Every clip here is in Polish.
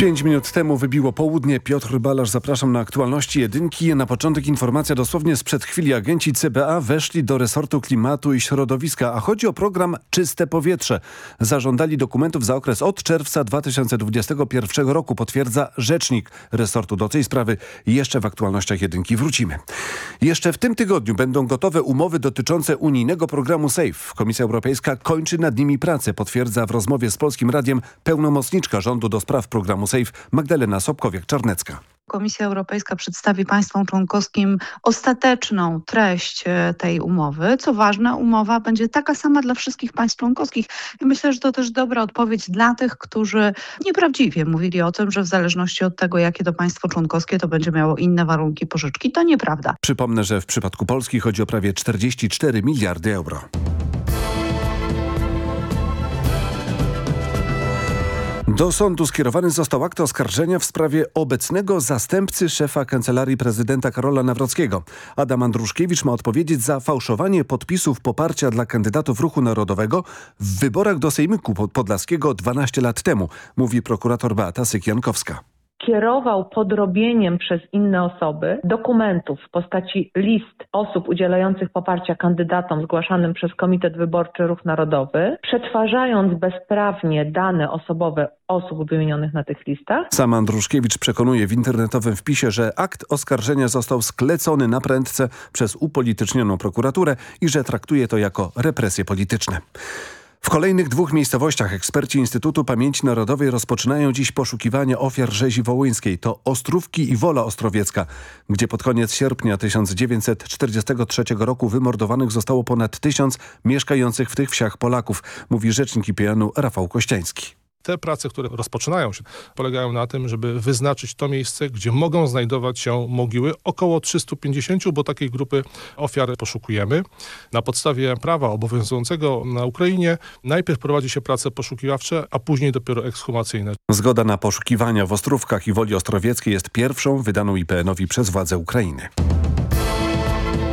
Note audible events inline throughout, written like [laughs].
Pięć minut temu wybiło południe. Piotr Balasz, zapraszam na aktualności jedynki. Na początek informacja dosłownie sprzed chwili. Agenci CBA weszli do resortu klimatu i środowiska, a chodzi o program Czyste Powietrze. Zażądali dokumentów za okres od czerwca 2021 roku, potwierdza rzecznik resortu. Do tej sprawy jeszcze w aktualnościach jedynki wrócimy. Jeszcze w tym tygodniu będą gotowe umowy dotyczące unijnego programu SAFE. Komisja Europejska kończy nad nimi pracę, potwierdza w rozmowie z Polskim Radiem pełnomocniczka rządu do spraw programu SAFE Magdalena Sobkowiak-Czarnecka. Komisja Europejska przedstawi państwom członkowskim ostateczną treść e, tej umowy. Co ważne, umowa będzie taka sama dla wszystkich państw członkowskich. I myślę, że to też dobra odpowiedź dla tych, którzy nieprawdziwie mówili o tym, że w zależności od tego, jakie to państwo członkowskie, to będzie miało inne warunki pożyczki. To nieprawda. Przypomnę, że w przypadku Polski chodzi o prawie 44 miliardy euro. Do sądu skierowany został akt oskarżenia w sprawie obecnego zastępcy szefa Kancelarii Prezydenta Karola Nawrockiego. Adam Andruszkiewicz ma odpowiedzieć za fałszowanie podpisów poparcia dla kandydatów Ruchu Narodowego w wyborach do Sejmiku Podlaskiego 12 lat temu, mówi prokurator Beata Syk-Jankowska kierował podrobieniem przez inne osoby dokumentów w postaci list osób udzielających poparcia kandydatom zgłaszanym przez Komitet Wyborczy Ruch Narodowy, przetwarzając bezprawnie dane osobowe osób wymienionych na tych listach. Sam Andruszkiewicz przekonuje w internetowym wpisie, że akt oskarżenia został sklecony na prędce przez upolitycznioną prokuraturę i że traktuje to jako represje polityczne. W kolejnych dwóch miejscowościach eksperci Instytutu Pamięci Narodowej rozpoczynają dziś poszukiwanie ofiar rzezi wołyńskiej. To Ostrówki i Wola Ostrowiecka, gdzie pod koniec sierpnia 1943 roku wymordowanych zostało ponad tysiąc mieszkających w tych wsiach Polaków, mówi rzecznik IPN-u Rafał Kościański. Te prace, które rozpoczynają się, polegają na tym, żeby wyznaczyć to miejsce, gdzie mogą znajdować się mogiły. Około 350, bo takiej grupy ofiar poszukujemy. Na podstawie prawa obowiązującego na Ukrainie najpierw prowadzi się prace poszukiwawcze, a później dopiero ekshumacyjne. Zgoda na poszukiwania w Ostrówkach i Woli Ostrowieckiej jest pierwszą wydaną IPN-owi przez władze Ukrainy.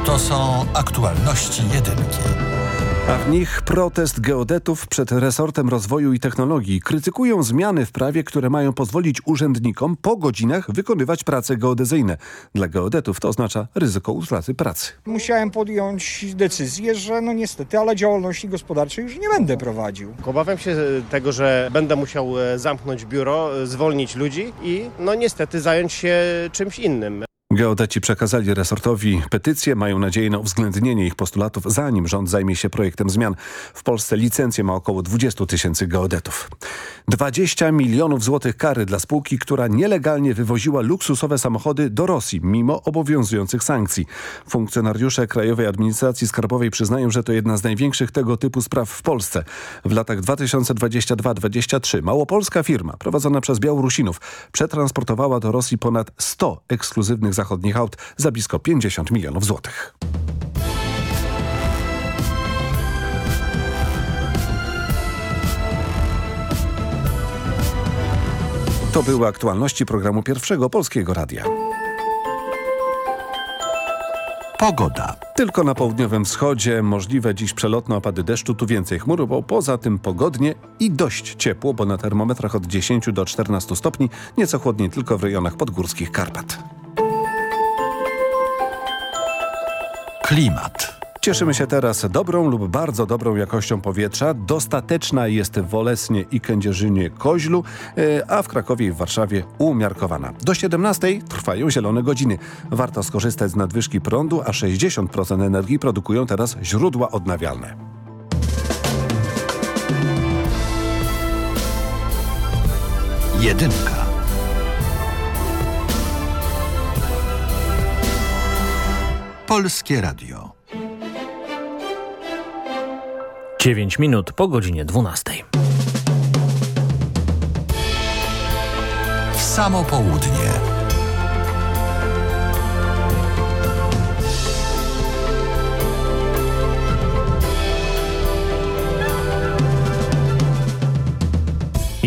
To są aktualności jedynki. A w nich protest geodetów przed resortem rozwoju i technologii. Krytykują zmiany w prawie, które mają pozwolić urzędnikom po godzinach wykonywać prace geodezyjne. Dla geodetów to oznacza ryzyko utraty pracy. Musiałem podjąć decyzję, że no niestety, ale działalności gospodarczej już nie będę prowadził. Obawiam się tego, że będę musiał e, zamknąć biuro, e, zwolnić ludzi i no niestety zająć się czymś innym. Geodeci przekazali resortowi petycję, mają nadzieję na uwzględnienie ich postulatów, zanim rząd zajmie się projektem zmian. W Polsce licencję ma około 20 tysięcy geodetów. 20 milionów złotych kary dla spółki, która nielegalnie wywoziła luksusowe samochody do Rosji, mimo obowiązujących sankcji. Funkcjonariusze Krajowej Administracji Skarbowej przyznają, że to jedna z największych tego typu spraw w Polsce. W latach 2022-2023 małopolska firma, prowadzona przez Białorusinów, przetransportowała do Rosji ponad 100 ekskluzywnych zachodnich aut za blisko 50 milionów złotych. To były aktualności programu Pierwszego Polskiego Radia. Pogoda. Tylko na południowym wschodzie możliwe dziś przelotne opady deszczu, tu więcej chmur, bo poza tym pogodnie i dość ciepło, bo na termometrach od 10 do 14 stopni, nieco chłodniej tylko w rejonach podgórskich Karpat. Klimat. Cieszymy się teraz dobrą lub bardzo dobrą jakością powietrza. Dostateczna jest w Olesnie i Kędzierzynie Koźlu, e, a w Krakowie i w Warszawie umiarkowana. Do 17 trwają zielone godziny. Warto skorzystać z nadwyżki prądu, a 60% energii produkują teraz źródła odnawialne. Jedynka. Polskie Radio. 9 minut po godzinie 12. W samo południe.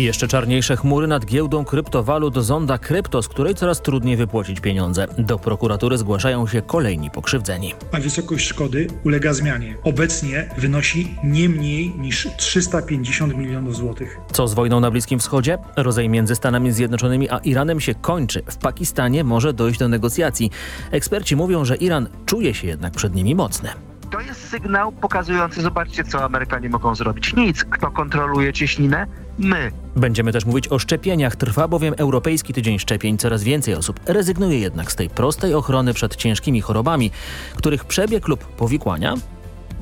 I jeszcze czarniejsze chmury nad giełdą kryptowalut Zonda Krypto, z której coraz trudniej wypłacić pieniądze. Do prokuratury zgłaszają się kolejni pokrzywdzeni. A wysokość szkody ulega zmianie. Obecnie wynosi nie mniej niż 350 milionów złotych. Co z wojną na Bliskim Wschodzie? Rozejm między Stanami Zjednoczonymi a Iranem się kończy. W Pakistanie może dojść do negocjacji. Eksperci mówią, że Iran czuje się jednak przed nimi mocny. To jest sygnał pokazujący, zobaczcie, co Amerykanie mogą zrobić. Nic. Kto kontroluje cieśninę? My. Będziemy też mówić o szczepieniach. Trwa bowiem Europejski Tydzień Szczepień. Coraz więcej osób rezygnuje jednak z tej prostej ochrony przed ciężkimi chorobami, których przebieg lub powikłania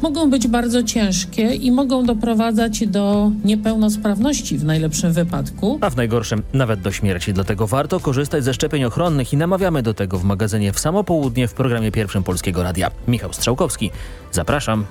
mogą być bardzo ciężkie i mogą doprowadzać do niepełnosprawności w najlepszym wypadku. A w najgorszym nawet do śmierci. Dlatego warto korzystać ze szczepień ochronnych i namawiamy do tego w magazynie w samo południe w programie pierwszym Polskiego Radia. Michał Strzałkowski. Zapraszam.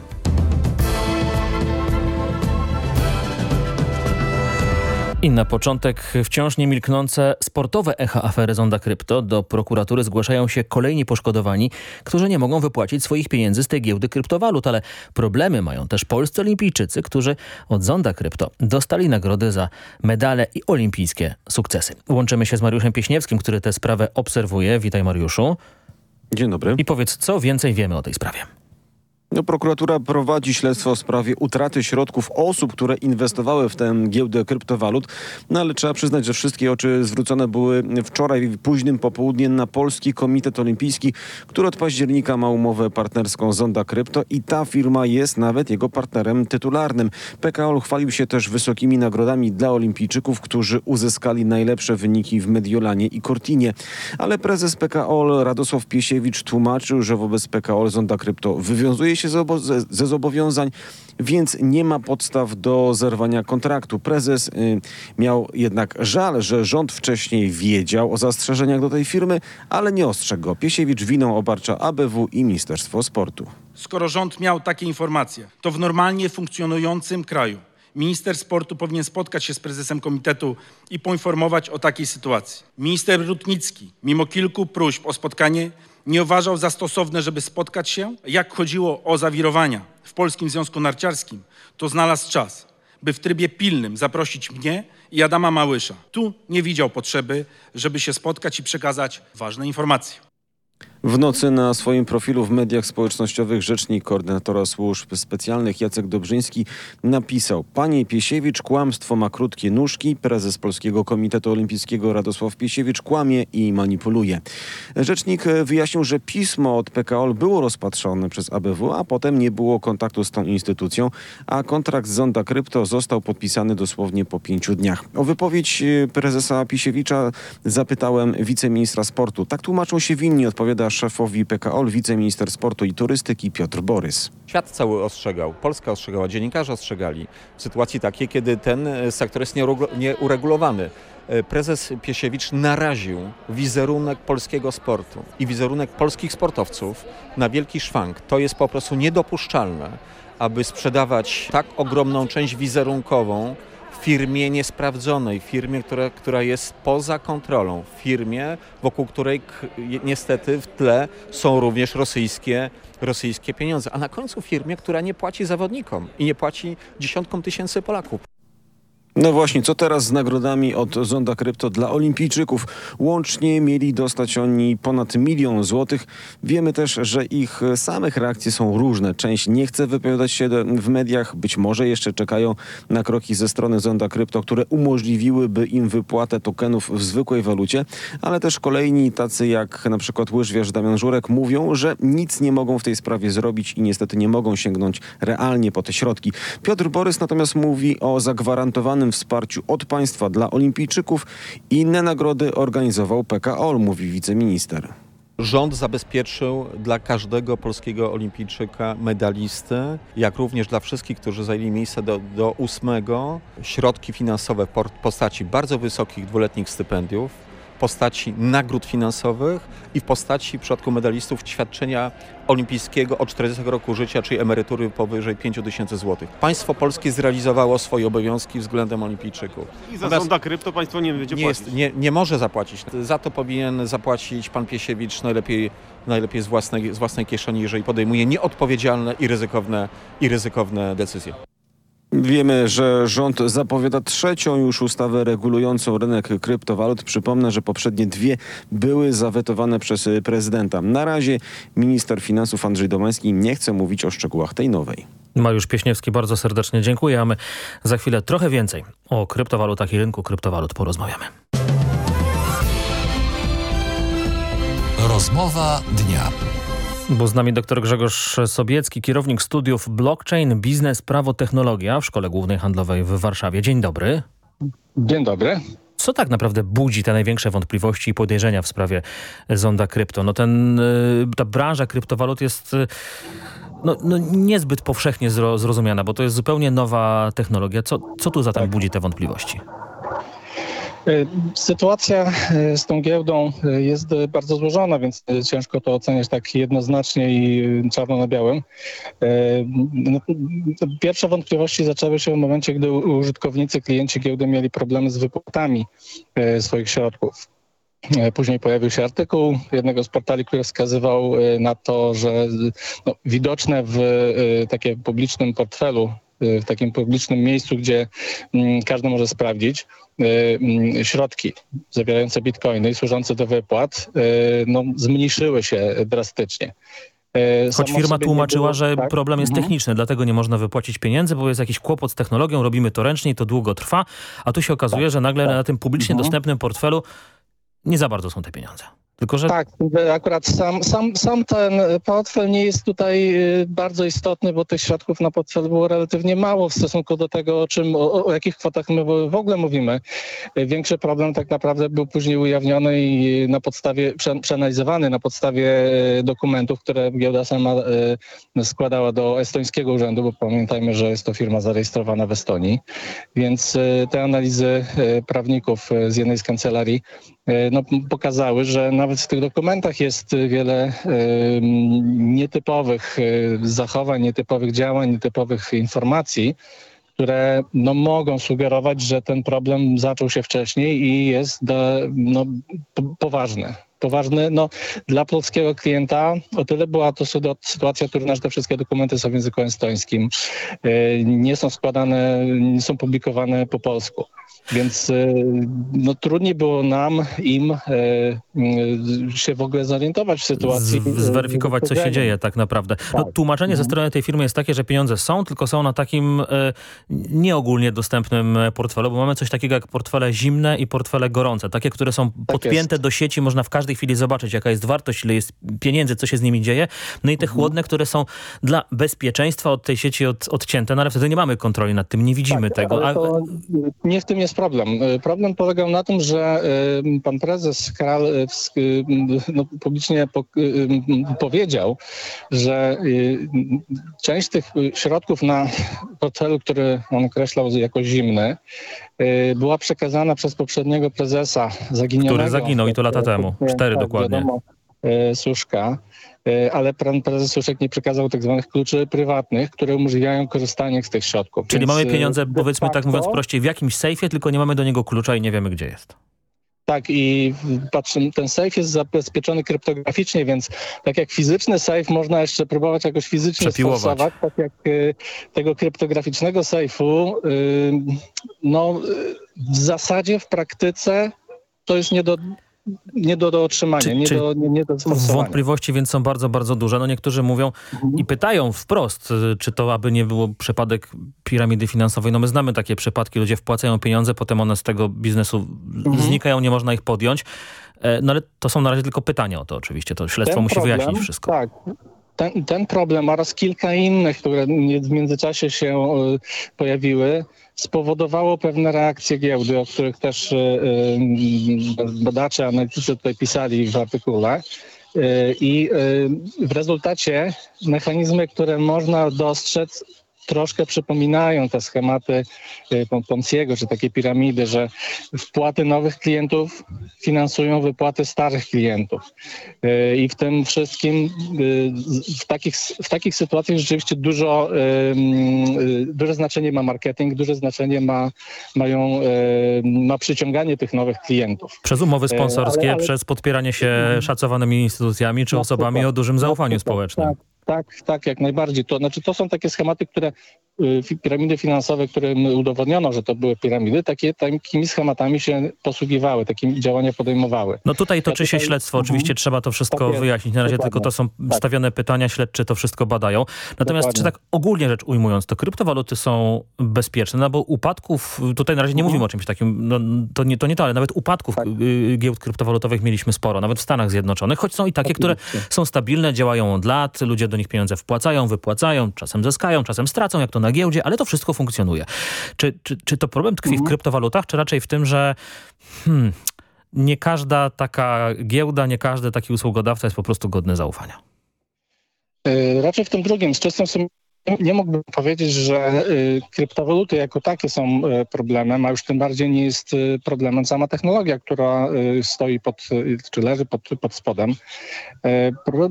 I na początek wciąż niemilknące sportowe echa afery Zonda Krypto. Do prokuratury zgłaszają się kolejni poszkodowani, którzy nie mogą wypłacić swoich pieniędzy z tej giełdy kryptowalut, ale problemy mają też polscy olimpijczycy, którzy od Zonda Krypto dostali nagrody za medale i olimpijskie sukcesy. Łączymy się z Mariuszem Pieśniewskim, który tę sprawę obserwuje. Witaj Mariuszu. Dzień dobry. I powiedz, co więcej wiemy o tej sprawie. No, prokuratura prowadzi śledztwo w sprawie utraty środków osób, które inwestowały w tę giełdę kryptowalut, no ale trzeba przyznać, że wszystkie oczy zwrócone były wczoraj późnym popołudniem na Polski Komitet Olimpijski, który od października ma umowę partnerską Zonda Krypto i ta firma jest nawet jego partnerem tytularnym. PKO chwalił się też wysokimi nagrodami dla olimpijczyków, którzy uzyskali najlepsze wyniki w Mediolanie i Cortinie. Ale prezes PKO Radosław Piesiewicz tłumaczył, że wobec PKO Zonda Krypto wywiązuje się ze, zobowiązań, więc nie ma podstaw do zerwania kontraktu. Prezes y, miał jednak żal, że rząd wcześniej wiedział o zastrzeżeniach do tej firmy, ale nie ostrzegł go. Piesiewicz winą obarcza ABW i Ministerstwo Sportu. Skoro rząd miał takie informacje, to w normalnie funkcjonującym kraju Minister sportu powinien spotkać się z prezesem komitetu i poinformować o takiej sytuacji. Minister Rutnicki, mimo kilku próśb o spotkanie, nie uważał za stosowne, żeby spotkać się. Jak chodziło o zawirowania w Polskim Związku Narciarskim, to znalazł czas, by w trybie pilnym zaprosić mnie i Adama Małysza. Tu nie widział potrzeby, żeby się spotkać i przekazać ważne informacje. W nocy na swoim profilu w mediach społecznościowych rzecznik koordynatora służb specjalnych Jacek Dobrzyński napisał Panie Piesiewicz, kłamstwo ma krótkie nóżki. Prezes Polskiego Komitetu Olimpijskiego Radosław Piesiewicz kłamie i manipuluje. Rzecznik wyjaśnił, że pismo od PKOL było rozpatrzone przez ABW, a potem nie było kontaktu z tą instytucją, a kontrakt z Zonda Krypto został podpisany dosłownie po pięciu dniach. O wypowiedź prezesa Pisiewicza zapytałem wiceministra sportu. Tak tłumaczą się winni, odpowiada szefowi PKO wiceminister sportu i turystyki Piotr Borys. Świat cały ostrzegał, Polska ostrzegała, dziennikarze ostrzegali w sytuacji takiej, kiedy ten e, sektor jest nieuregulowany. E, prezes Piesiewicz naraził wizerunek polskiego sportu i wizerunek polskich sportowców na wielki szwank. To jest po prostu niedopuszczalne, aby sprzedawać tak ogromną część wizerunkową firmie niesprawdzonej, firmie, która, która jest poza kontrolą, firmie, wokół której niestety w tle są również rosyjskie, rosyjskie pieniądze, a na końcu firmie, która nie płaci zawodnikom i nie płaci dziesiątkom tysięcy Polaków. No właśnie, co teraz z nagrodami od Zonda Krypto dla olimpijczyków? Łącznie mieli dostać oni ponad milion złotych. Wiemy też, że ich samych reakcje są różne. Część nie chce wypowiadać się w mediach, być może jeszcze czekają na kroki ze strony Zonda Krypto, które umożliwiłyby im wypłatę tokenów w zwykłej walucie, ale też kolejni, tacy jak na przykład łyżwiarz Damian Żurek, mówią, że nic nie mogą w tej sprawie zrobić i niestety nie mogą sięgnąć realnie po te środki. Piotr Borys natomiast mówi o zagwarantowanym wsparciu od państwa dla olimpijczyków. Inne nagrody organizował PKOL, mówi wiceminister. Rząd zabezpieczył dla każdego polskiego olimpijczyka medalisty, jak również dla wszystkich, którzy zajęli miejsce do, do ósmego, środki finansowe w postaci bardzo wysokich dwuletnich stypendiów, postaci nagród finansowych i w postaci w przypadku medalistów świadczenia olimpijskiego od 40 roku życia, czyli emerytury powyżej 5 tysięcy złotych. Państwo polskie zrealizowało swoje obowiązki względem olimpijczyków. I za sonda krypto państwo nie będzie nie płacić? Jest, nie, nie może zapłacić. Za to powinien zapłacić pan Piesiewicz najlepiej, najlepiej z, własnej, z własnej kieszeni, jeżeli podejmuje nieodpowiedzialne i ryzykowne, i ryzykowne decyzje. Wiemy, że rząd zapowiada trzecią już ustawę regulującą rynek kryptowalut. Przypomnę, że poprzednie dwie były zawetowane przez prezydenta. Na razie minister finansów Andrzej Domański nie chce mówić o szczegółach tej nowej. Mariusz Pieśniewski, bardzo serdecznie dziękuję, a my za chwilę trochę więcej o kryptowalutach i rynku kryptowalut porozmawiamy. Rozmowa dnia. Bo z nami dr Grzegorz Sobiecki, kierownik studiów Blockchain, Biznes, Prawo, Technologia w Szkole Głównej Handlowej w Warszawie. Dzień dobry. Dzień dobry. Co tak naprawdę budzi te największe wątpliwości i podejrzenia w sprawie zonda krypto? No ten, y, ta branża kryptowalut jest y, no, no niezbyt powszechnie zrozumiana, bo to jest zupełnie nowa technologia. Co, co tu zatem tak. budzi te wątpliwości? E, sytuacja e, z tą giełdą e, jest bardzo złożona, więc ciężko to oceniać tak jednoznacznie i czarno na białym. No, pierwsze wątpliwości zaczęły się w momencie, gdy użytkownicy, klienci giełdy mieli problemy z wypłatami swoich środków. Później pojawił się artykuł jednego z portali, który wskazywał na to, że no, widoczne w takim publicznym portfelu w takim publicznym miejscu, gdzie mm, każdy może sprawdzić, y, mm, środki zawierające bitcoiny i służące do wypłat y, no, zmniejszyły się drastycznie. Y, Choć firma tłumaczyła, było, że tak? problem jest mhm. techniczny, dlatego nie można wypłacić pieniędzy, bo jest jakiś kłopot z technologią, robimy to ręcznie i to długo trwa, a tu się okazuje, tak, że nagle tak. na tym publicznie mhm. dostępnym portfelu nie za bardzo są te pieniądze. Tylko, że... Tak, akurat sam, sam, sam ten portfel nie jest tutaj y, bardzo istotny, bo tych środków na portfel było relatywnie mało w stosunku do tego, o, czym, o, o jakich kwotach my w ogóle mówimy. Większy problem tak naprawdę był później ujawniony i na podstawie, przeanalizowany na podstawie dokumentów, które giełda sama składała do estońskiego urzędu, bo pamiętajmy, że jest to firma zarejestrowana w Estonii. Więc te analizy prawników z jednej z kancelarii no, pokazały, że na nawet w tych dokumentach jest wiele nietypowych e, zachowań, nietypowych działań, nietypowych informacji, które no, mogą sugerować, że ten problem zaczął się wcześniej i jest no, poważny. Poważny no, dla polskiego klienta. O tyle była to sytuacja trudna, że te wszystkie dokumenty są w języku estońskim. E, nie są składane, nie są publikowane po polsku. Więc e, no, trudniej było nam, im e, się w ogóle zorientować w sytuacji. Z, zweryfikować, co się dzieje tak naprawdę. No, tak. tłumaczenie mhm. ze strony tej firmy jest takie, że pieniądze są, tylko są na takim e, nieogólnie dostępnym portfelu, bo mamy coś takiego jak portfele zimne i portfele gorące. Takie, które są tak podpięte do sieci, można w każdej chwili zobaczyć, jaka jest wartość, ile jest pieniędzy, co się z nimi dzieje. No i te mhm. chłodne, które są dla bezpieczeństwa od tej sieci od, odcięte, no ale wtedy nie mamy kontroli nad tym, nie widzimy tak, tego. A... nie w tym jest problem. Y, problem polegał na tym, że y, pan prezes Kral y, no, publicznie po, powiedział, że część tych środków na portfelu, który on określał jako zimny, była przekazana przez poprzedniego prezesa zaginionego. Który zaginął i to lata temu, cztery tak, dokładnie. Wiadomo, Suszka ale pan prezes Suszek nie przekazał tak zwanych kluczy prywatnych, które umożliwiają korzystanie z tych środków. Czyli Więc mamy pieniądze, powiedzmy facto, tak mówiąc prościej, w jakimś sejfie, tylko nie mamy do niego klucza i nie wiemy, gdzie jest. Tak i patrzę, ten safe jest zabezpieczony kryptograficznie, więc tak jak fizyczny safe można jeszcze próbować jakoś fizycznie stosować, tak jak y, tego kryptograficznego safe'u, y, no y, w zasadzie w praktyce to jest nie do nie do, do otrzymania, czy, nie, czy do, nie, nie do Wątpliwości więc są bardzo, bardzo duże. No niektórzy mówią mhm. i pytają wprost, y, czy to aby nie było przypadek piramidy finansowej. No my znamy takie przypadki, ludzie wpłacają pieniądze, potem one z tego biznesu mhm. znikają, nie można ich podjąć. E, no ale to są na razie tylko pytania o to oczywiście. To śledztwo ten musi problem, wyjaśnić wszystko. Tak. Ten, ten problem oraz kilka innych, które w międzyczasie się y, pojawiły, spowodowało pewne reakcje giełdy, o których też y, y, badacze, analitycy tutaj pisali w artykule. I w rezultacie mechanizmy, które można dostrzec, troszkę przypominają te schematy y, Ponciego, czy takie piramidy, że wpłaty nowych klientów finansują wypłaty starych klientów. Y, I w tym wszystkim y, w takich, w takich sytuacjach rzeczywiście dużo, duże znaczenie ma marketing, duże znaczenie ma, mają, ma przyciąganie tych nowych klientów. Przez umowy sponsorskie, ale, ale... przez podpieranie się szacowanymi instytucjami czy no, osobami o dużym zaufaniu no, społecznym. Tak. Tak, tak, jak najbardziej. To znaczy to są takie schematy, które y, piramidy finansowe, którym udowodniono, że to były piramidy, takie takimi schematami się posługiwały, takimi działania podejmowały. No tutaj toczy się śledztwo, oczywiście trzeba to wszystko Tak wyjaśnić. Na razie Dokładnie. tylko to są Tak. stawiane pytania, śledczy to wszystko badają. Natomiast czy Dokładnie. tak ogólnie rzecz ujmując, to kryptowaluty są bezpieczne, no bo upadków, tutaj na razie nie mówimy o czymś takim, no, to, nie, to nie to, ale nawet upadków y, giełd kryptowalutowych mieliśmy sporo, nawet w Stanach Zjednoczonych, choć są i takie, które są stabilne, działają od lat, ludzie do nich pieniądze wpłacają, wypłacają, czasem zyskają, czasem stracą, jak to na giełdzie, ale to wszystko funkcjonuje. Czy, czy, czy to problem tkwi w kryptowalutach, czy raczej w tym, że hmm, nie każda taka giełda, nie każdy taki usługodawca jest po prostu godny zaufania? Y, Raczej w tym drugim. Z sumieniem nie mógłbym powiedzieć, że y, kryptowaluty jako takie są y, problemem, a już tym bardziej nie jest y, problemem sama technologia, która stoi pod, czy leży pod, pod spodem.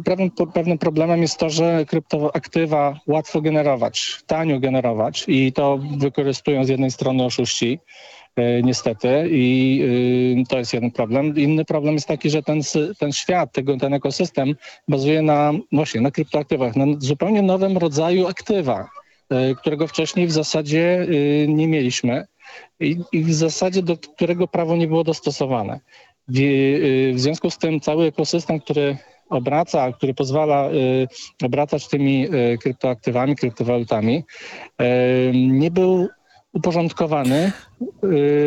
Pewnym, pewnym problemem jest to, że kryptoaktywa łatwo generować, tanio generować i to wykorzystują z jednej strony oszuści, niestety i y, to jest jeden problem. Inny problem jest taki, że ten, ten świat, tego, ten ekosystem bazuje na, właśnie, na kryptoaktywach, na zupełnie nowym rodzaju aktywa, y, którego wcześniej w zasadzie y, nie mieliśmy i, i w zasadzie do którego prawo nie było dostosowane. W, y, w związku z tym cały ekosystem, który obraca, który pozwala obracać tymi kryptoaktywami, kryptowalutami, nie był uporządkowany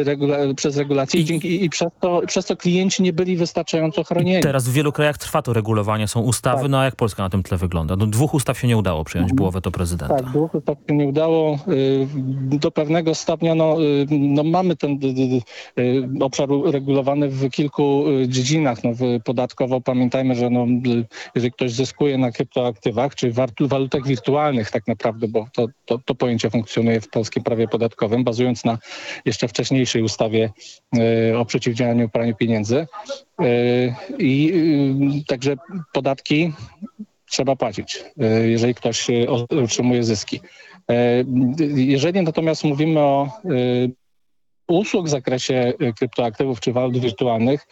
regula przez regulacje i, dzięki, i przez, to, przez to klienci nie byli wystarczająco chronieni. Teraz w wielu krajach trwa to regulowanie, są ustawy, no a jak Polska na tym tle wygląda? No, dwóch ustaw się nie udało przyjąć, było weto prezydenta. Tak, dwóch tak się nie udało. Y, Do pewnego stopnia no, y, no mamy ten y, y, y, obszar regulowany w kilku y, dziedzinach. No, podatkowo pamiętajmy, że no, y, jeżeli ktoś zyskuje na kryptoaktywach, czy walutach wirtualnych tak naprawdę, bo to, to, to pojęcie funkcjonuje w polskim prawie podatkowym, bazując na jeszcze wcześniejszej ustawie y, o przeciwdziałaniu praniu pieniędzy. Y, I y, także podatki trzeba płacić, e, jeżeli ktoś e, otrzymuje zyski. E, Jeżeli natomiast mówimy o e, usług w zakresie e, kryptoaktywów czy walut wirtualnych,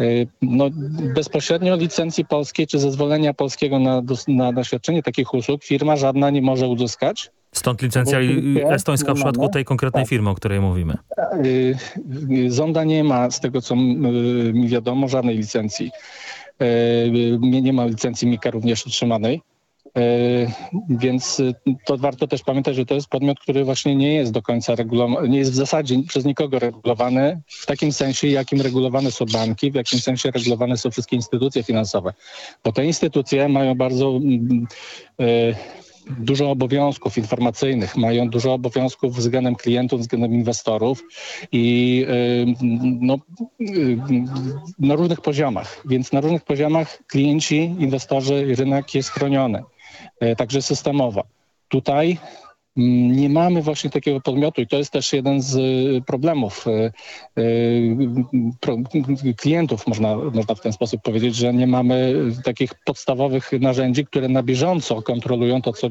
e, no, bezpośrednio licencji polskiej czy zezwolenia polskiego na, na, na świadczenie takich usług firma żadna nie może uzyskać. Stąd licencja estońska w przypadku tej konkretnej tak. firmy, o której mówimy. Y, y, Zonda nie ma, z tego co y, mi wiadomo, żadnej licencji. Nie, ma licencji Mika również otrzymanej. Y, Więc to warto też pamiętać, że to jest podmiot, który właśnie nie jest do końca regulowany, nie jest w zasadzie przez nikogo regulowany w takim sensie, jakim regulowane są banki, w jakim sensie regulowane są wszystkie instytucje finansowe. Bo te instytucje mają bardzo dużo obowiązków informacyjnych, mają dużo obowiązków względem klientów, względem inwestorów i y, no, y, na różnych poziomach. Więc na różnych poziomach klienci, inwestorzy, rynek jest chroniony, y, także systemowo. Tutaj nie mamy właśnie takiego podmiotu i to jest też jeden z y, problemów y, y, klientów, można, można w ten sposób powiedzieć, że nie mamy takich podstawowych narzędzi, które na bieżąco kontrolują to, co,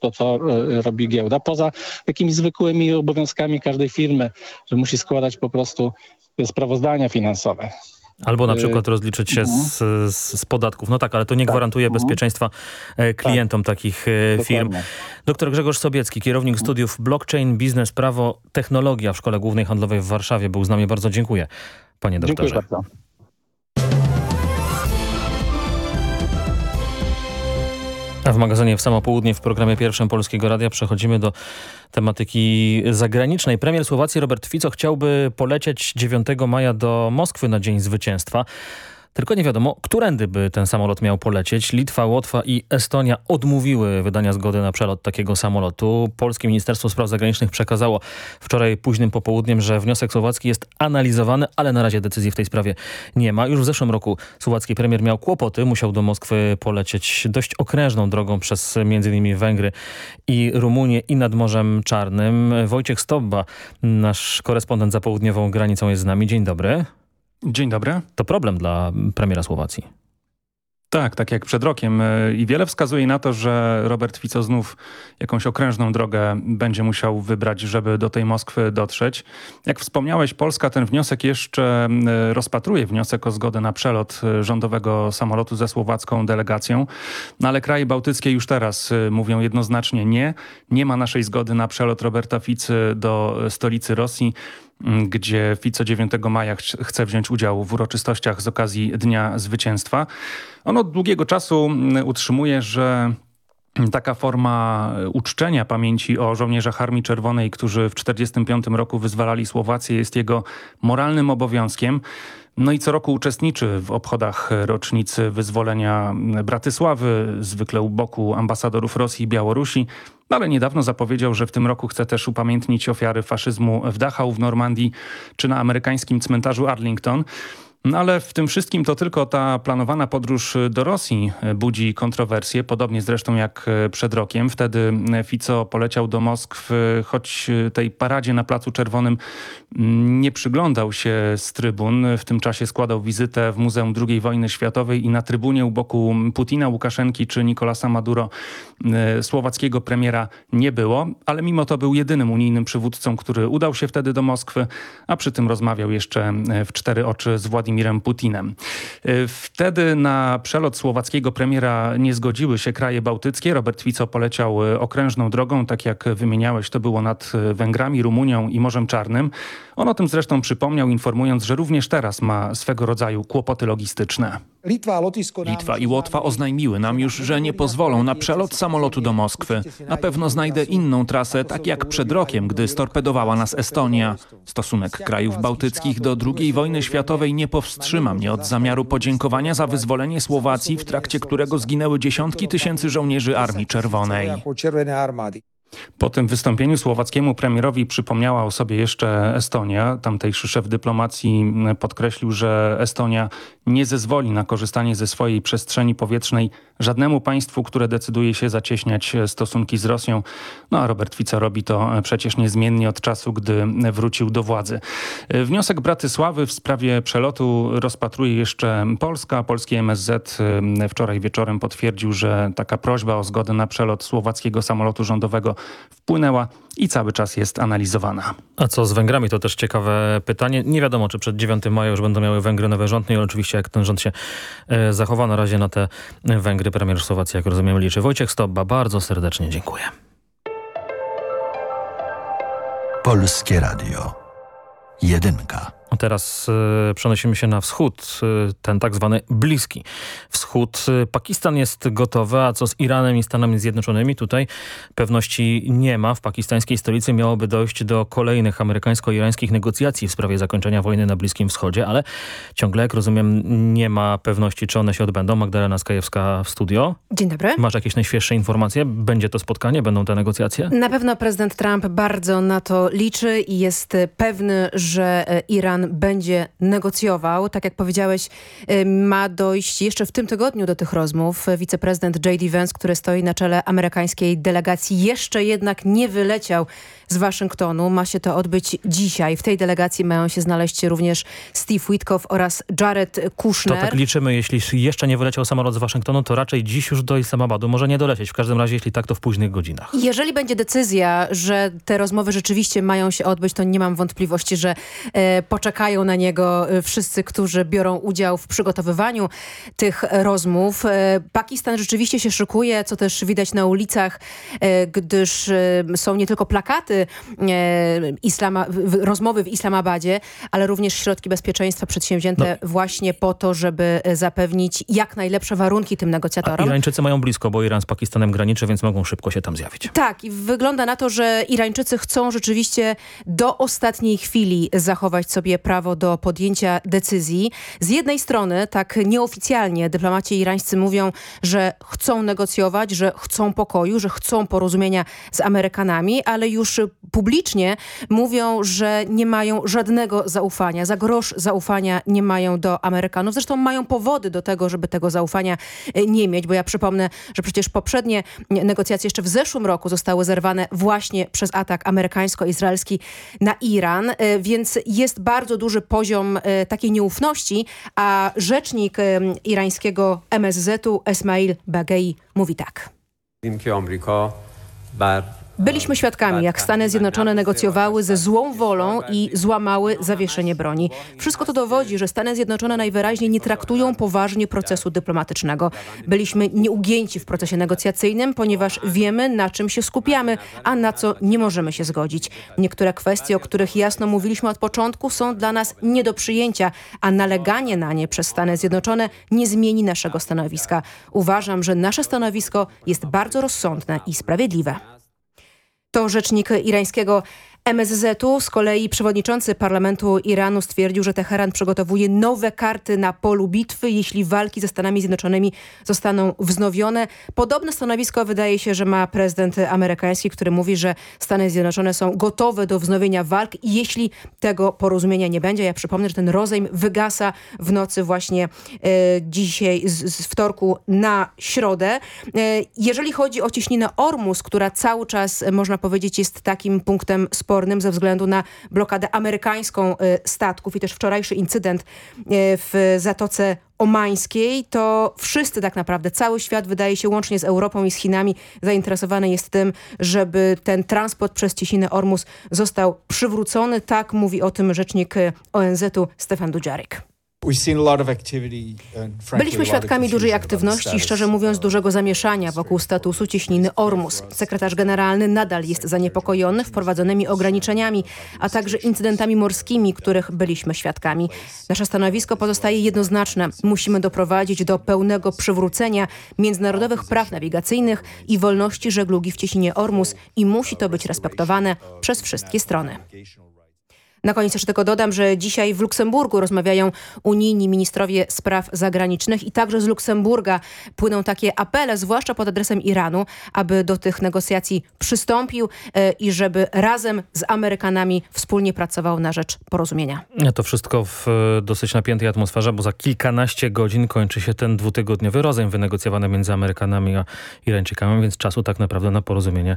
to, co robi giełda, poza takimi zwykłymi obowiązkami każdej firmy, że musi składać po prostu sprawozdania finansowe. Albo na Y, przykład rozliczyć się z, z, z podatków. No tak, ale to nie gwarantuje bezpieczeństwa e, klientom takich e, firm. Dr Grzegorz Sobieski, kierownik studiów blockchain, biznes, prawo, technologia w Szkole Głównej Handlowej w Warszawie był z nami. Bardzo dziękuję, panie doktorze. Dziękuję bardzo. W magazynie w samo południe w programie pierwszym Polskiego Radia przechodzimy do tematyki zagranicznej. Premier Słowacji Robert Fico chciałby polecieć 9 maja do Moskwy na Dzień Zwycięstwa. Tylko nie wiadomo, którędy by ten samolot miał polecieć. Litwa, Łotwa i Estonia odmówiły wydania zgody na przelot takiego samolotu. Polskie Ministerstwo Spraw Zagranicznych przekazało wczoraj późnym popołudniem, że wniosek słowacki jest analizowany, ale na razie decyzji w tej sprawie nie ma. Już w zeszłym roku słowacki premier miał kłopoty. Musiał do Moskwy polecieć dość okrężną drogą przez m.in. Węgry i Rumunię i nad Morzem Czarnym. Wojciech Stobba, nasz korespondent za południową granicą jest z nami. Dzień dobry. Dzień dobry. To problem dla premiera Słowacji. Tak, tak jak przed rokiem. E, I wiele wskazuje na to, że Robert Fico znów jakąś okrężną drogę będzie musiał wybrać, żeby do tej Moskwy dotrzeć. Jak wspomniałeś, Polska ten wniosek jeszcze e, rozpatruje, wniosek o zgodę na przelot e, rządowego samolotu ze słowacką delegacją. No ale kraje bałtyckie już teraz mówią jednoznacznie nie. Nie ma naszej zgody na przelot Roberta Ficy do stolicy Rosji gdzie Fico 9 maja ch chce wziąć udział w uroczystościach z okazji Dnia Zwycięstwa. On od długiego czasu utrzymuje, że taka forma uczczenia pamięci o żołnierzach Armii Czerwonej, którzy w 1945 roku wyzwalali Słowację, jest jego moralnym obowiązkiem. No i co roku uczestniczy w obchodach rocznicy wyzwolenia Bratysławy, zwykle u boku ambasadorów Rosji i Białorusi. Ale niedawno zapowiedział, że w tym roku chce też upamiętnić ofiary faszyzmu w Dachau w Normandii czy na amerykańskim cmentarzu Arlington. No ale w tym wszystkim to tylko ta planowana podróż do Rosji budzi kontrowersje, podobnie zresztą jak przed rokiem. Wtedy Fico poleciał do Moskwy, choć tej paradzie na Placu Czerwonym nie przyglądał się z trybun. W tym czasie składał wizytę w Muzeum II Wojny Światowej i na trybunie u boku Putina, Łukaszenki czy Nicolasa Maduro e, słowackiego premiera nie było, ale mimo to był jedynym unijnym przywódcą, który udał się wtedy do Moskwy, a przy tym rozmawiał jeszcze w cztery oczy z Władimirem Władimirem Putinem. E, wtedy na przelot słowackiego premiera nie zgodziły się kraje bałtyckie. Robert Fico poleciał e, okrężną drogą, tak jak wymieniałeś, to było nad e, Węgrami, Rumunią i Morzem Czarnym. On o tym zresztą przypomniał, informując, że również teraz ma swego rodzaju kłopoty logistyczne. Litwa i Łotwa oznajmiły nam już, że nie pozwolą na przelot samolotu do Moskwy. Na pewno znajdę inną trasę, tak jak przed rokiem, gdy storpedowała nas Estonia. Stosunek krajów bałtyckich do II wojny światowej nie powstrzyma mnie od zamiaru podziękowania za wyzwolenie Słowacji, w trakcie którego zginęły dziesiątki tysięcy żołnierzy Armii Czerwonej. Po tym wystąpieniu słowackiemu premierowi przypomniała o sobie jeszcze Estonia. Tamtejszy szef dyplomacji podkreślił, że Estonia nie zezwoli na korzystanie ze swojej przestrzeni powietrznej żadnemu państwu, które decyduje się zacieśniać stosunki z Rosją. No a Robert Fico robi to przecież niezmiennie od czasu, gdy wrócił do władzy. Wniosek Bratysławy w sprawie przelotu rozpatruje jeszcze Polska. Polski MSZ wczoraj wieczorem potwierdził, że taka prośba o zgodę na przelot słowackiego samolotu rządowego wpłynęła i cały czas jest analizowana. A co z Węgrami? To też ciekawe pytanie. Nie wiadomo, czy przed 9 maja już będą miały Węgry nowy rząd. No i oczywiście jak ten rząd się e, zachowa na razie na te Węgry, premier Słowacji, jak rozumiem, liczy. Wojciech Stobba, bardzo serdecznie dziękuję. Polskie Radio. Jedynka. Teraz y, przenosimy się na wschód, y, ten tak zwany Bliski Wschód. Y, Pakistan jest gotowy, a co z Iranem i Stanami Zjednoczonymi? Tutaj pewności nie ma. W pakistańskiej stolicy miałoby dojść do kolejnych amerykańsko-irańskich negocjacji w sprawie zakończenia wojny na Bliskim Wschodzie, ale ciągle, jak rozumiem, nie ma pewności, czy one się odbędą. Magdalena Skajewska w studio. Dzień dobry. Masz jakieś najświeższe informacje? Będzie to spotkanie? Będą te negocjacje? Na pewno prezydent Trump bardzo na to liczy i jest pewny, że e, Będzie negocjował. Tak jak powiedziałeś, ma dojść jeszcze w tym tygodniu do tych rozmów. Wiceprezydent J.D. Vance, który stoi na czele amerykańskiej delegacji, jeszcze jednak nie wyleciał z Waszyngtonu. Ma się to odbyć dzisiaj. W tej delegacji mają się znaleźć również Steve Witkow oraz Jared Kushner. To tak liczymy, jeśli jeszcze nie wyleciał samolot z Waszyngtonu, to raczej dziś już do Islamabadu. Może nie dolecieć. W każdym razie, jeśli tak, to w późnych godzinach. Jeżeli będzie decyzja, że te rozmowy rzeczywiście mają się odbyć, to nie mam wątpliwości, że e, poczekają na niego e, wszyscy, którzy biorą udział w przygotowywaniu tych rozmów. E, Pakistan rzeczywiście się szykuje, co też widać na ulicach, e, gdyż e, są nie tylko plakaty e, islama, w, rozmowy w Islamabadzie, ale również środki bezpieczeństwa przedsięwzięte no. właśnie po to, żeby e, zapewnić jak najlepsze warunki tym negocjatorom. A Irańczycy mają blisko, bo Iran z Pakistanem graniczy, więc mogą szybko się tam zjawić. Tak i wygląda na to, że Irańczycy chcą rzeczywiście do ostatniej chwili zachować sobie prawo do podjęcia decyzji. Z jednej strony, tak nieoficjalnie dyplomaci irańscy mówią, że chcą negocjować, że chcą pokoju, że chcą porozumienia z Amerykanami, ale już publicznie mówią, że nie mają żadnego zaufania, za grosz zaufania nie mają do Amerykanów. Zresztą mają powody do tego, żeby tego zaufania e, nie mieć, bo ja przypomnę, że przecież poprzednie negocjacje jeszcze w zeszłym roku zostały zerwane właśnie przez atak amerykańsko-izraelski na Iran, e, więc jest bardzo duży poziom e, takiej nieufności, a rzecznik irańskiego MSZ-u Esmail Bagei mówi tak. Byliśmy świadkami, jak Stany Zjednoczone negocjowały ze złą wolą i złamały zawieszenie broni. Wszystko to dowodzi, że Stany Zjednoczone najwyraźniej nie traktują poważnie procesu dyplomatycznego. Byliśmy nieugięci w procesie negocjacyjnym, ponieważ wiemy, na czym się skupiamy, a na co nie możemy się zgodzić. Niektóre kwestie, o których jasno mówiliśmy od początku, są dla nas nie do przyjęcia, a naleganie na nie przez Stany Zjednoczone nie zmieni naszego stanowiska. Uważam, że nasze stanowisko jest bardzo rozsądne i sprawiedliwe. To rzecznik irańskiego MSZ-u. Z kolei przewodniczący parlamentu Iranu stwierdził, że Teheran przygotowuje nowe karty na polu bitwy, jeśli walki ze Stanami Zjednoczonymi zostaną wznowione. Podobne stanowisko wydaje się, że ma prezydent amerykański, który mówi, że Stany Zjednoczone są gotowe do wznowienia walk, jeśli tego porozumienia nie będzie. Ja przypomnę, że ten rozejm wygasa w nocy właśnie e, dzisiaj z, z wtorku na środę. E, jeżeli chodzi o cieśninę Ormus, która cały czas, można powiedzieć, jest takim punktem sporu, ze względu na blokadę amerykańską y, statków i też wczorajszy incydent y, w Zatoce Omańskiej, to wszyscy tak naprawdę, cały świat wydaje się łącznie z Europą i z Chinami zainteresowany jest tym, żeby ten transport przez Cieśninę Ormus został przywrócony. Tak mówi o tym rzecznik y, ONZ-u Stefan Dudziarek. Byliśmy świadkami dużej aktywności i szczerze mówiąc dużego zamieszania wokół statusu cieśniny Ormus. Sekretarz generalny nadal jest zaniepokojony wprowadzonymi ograniczeniami, a także incydentami morskimi, których byliśmy świadkami. Nasze stanowisko pozostaje jednoznaczne. Musimy doprowadzić do pełnego przywrócenia międzynarodowych praw nawigacyjnych i wolności żeglugi w cieśninie Ormus i musi to być respektowane przez wszystkie strony. Na koniec jeszcze tylko dodam, że dzisiaj w Luksemburgu rozmawiają unijni ministrowie spraw zagranicznych i także z Luksemburga płyną takie apele, zwłaszcza pod adresem Iranu, aby do tych negocjacji przystąpił e, i żeby razem z Amerykanami wspólnie pracował na rzecz porozumienia. To wszystko w e, dosyć napiętej atmosferze, bo za kilkanaście godzin kończy się ten dwutygodniowy rozejm wynegocjowany między Amerykanami a Irańczykami, więc czasu tak naprawdę na porozumienie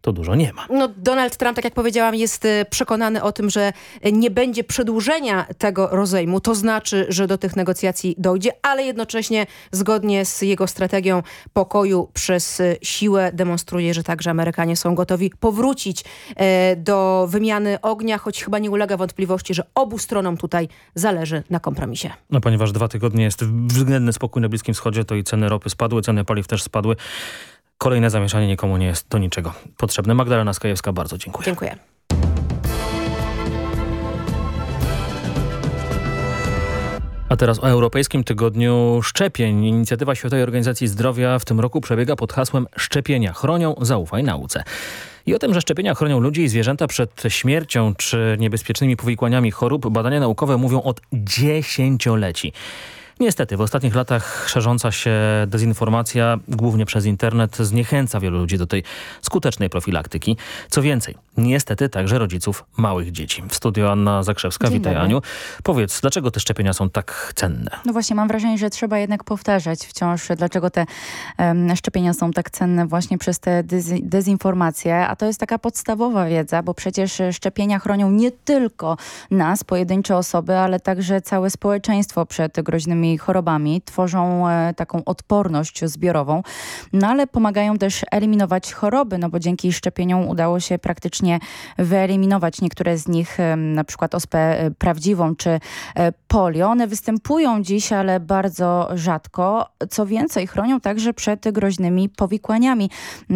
to dużo nie ma. No, Donald Trump, tak jak powiedziałam, jest e, przekonany o tym, że nie będzie przedłużenia tego rozejmu. To znaczy, że do tych negocjacji dojdzie, ale jednocześnie zgodnie z jego strategią pokoju przez e, siłę demonstruje, że także Amerykanie są gotowi powrócić e, do wymiany ognia, choć chyba nie ulega wątpliwości, że obu stronom tutaj zależy na kompromisie. No ponieważ dwa tygodnie jest względny spokój na Bliskim Wschodzie, to i ceny ropy spadły, ceny paliw też spadły. Kolejne zamieszanie nikomu nie jest do niczego potrzebne. Magdalena Skajewska, bardzo dziękuję. Dziękuję. A teraz o Europejskim Tygodniu Szczepień. Inicjatywa Światowej Organizacji Zdrowia w tym roku przebiega pod hasłem Szczepienia chronią, zaufaj nauce. I o tym, że szczepienia chronią ludzi i zwierzęta przed śmiercią czy niebezpiecznymi powikłaniami chorób, badania naukowe mówią od dziesięcioleci. Niestety, w ostatnich latach szerząca się dezinformacja, głównie przez internet, zniechęca wielu ludzi do tej skutecznej profilaktyki. Co więcej, niestety także rodziców małych dzieci. W studiu Anna Zakrzewska, Dzień witaj dobry. Aniu. Powiedz, dlaczego te szczepienia są tak cenne? No właśnie, mam wrażenie, że trzeba jednak powtarzać wciąż, dlaczego te um, szczepienia są tak cenne właśnie przez te dezinformacje, a to jest taka podstawowa wiedza, bo przecież szczepienia chronią nie tylko nas, pojedyncze osoby, ale także całe społeczeństwo przed groźnymi chorobami, tworzą e, taką odporność zbiorową, no ale pomagają też eliminować choroby, no bo dzięki szczepieniom udało się praktycznie wyeliminować niektóre z nich, e, na przykład ospę e, prawdziwą czy polio. One występują dziś, ale bardzo rzadko. Co więcej, chronią także przed groźnymi powikłaniami,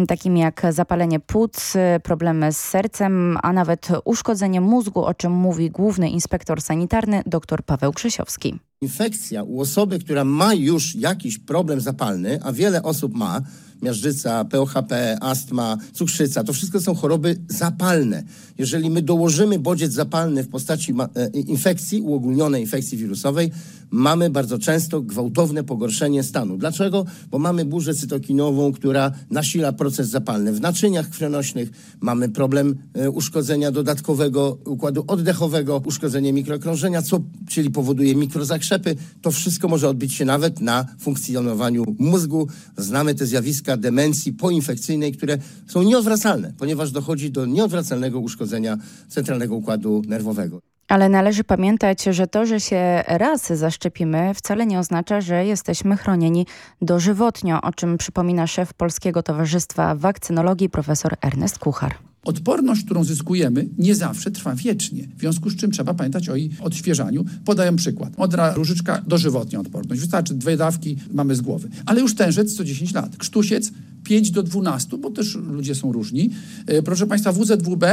takimi jak zapalenie płuc, problemy z sercem, a nawet uszkodzenie mózgu, o czym mówi główny inspektor sanitarny dr Paweł Krzesiowski. Infekcja u osoby, która ma już jakiś problem zapalny, a wiele osób ma, miażdżyca, POHP, astma, cukrzyca, to wszystko są choroby zapalne. Jeżeli my dołożymy bodziec zapalny w postaci e, infekcji, uogólnionej infekcji wirusowej, mamy bardzo często gwałtowne pogorszenie stanu. Dlaczego? Bo mamy burzę cytokinową, która nasila proces zapalny. W naczyniach krwionośnych mamy problem e, uszkodzenia dodatkowego układu oddechowego, uszkodzenie mikrokrążenia, co, czyli powoduje mikrozakrzepy. To wszystko może odbić się nawet na funkcjonowaniu mózgu. Znamy te zjawiska demencji poinfekcyjnej, które są nieodwracalne, ponieważ dochodzi do nieodwracalnego uszkodzenia centralnego układu nerwowego. Ale należy pamiętać, że to, że się raz zaszczepimy, wcale nie oznacza, że jesteśmy chronieni dożywotnio, o czym przypomina szef Polskiego Towarzystwa Wakcynologii profesor Ernest Kuchar. Odporność, którą zyskujemy, nie zawsze trwa wiecznie. W związku z czym trzeba pamiętać o jej odświeżaniu. Podaję przykład. Odra różyczka dożywotnia odporność. Wystarczy dwie dawki, mamy z głowy. Ale już tężec co 10 lat. Krztusiec 5 do 12, bo też ludzie są różni. E, proszę Państwa, WZWB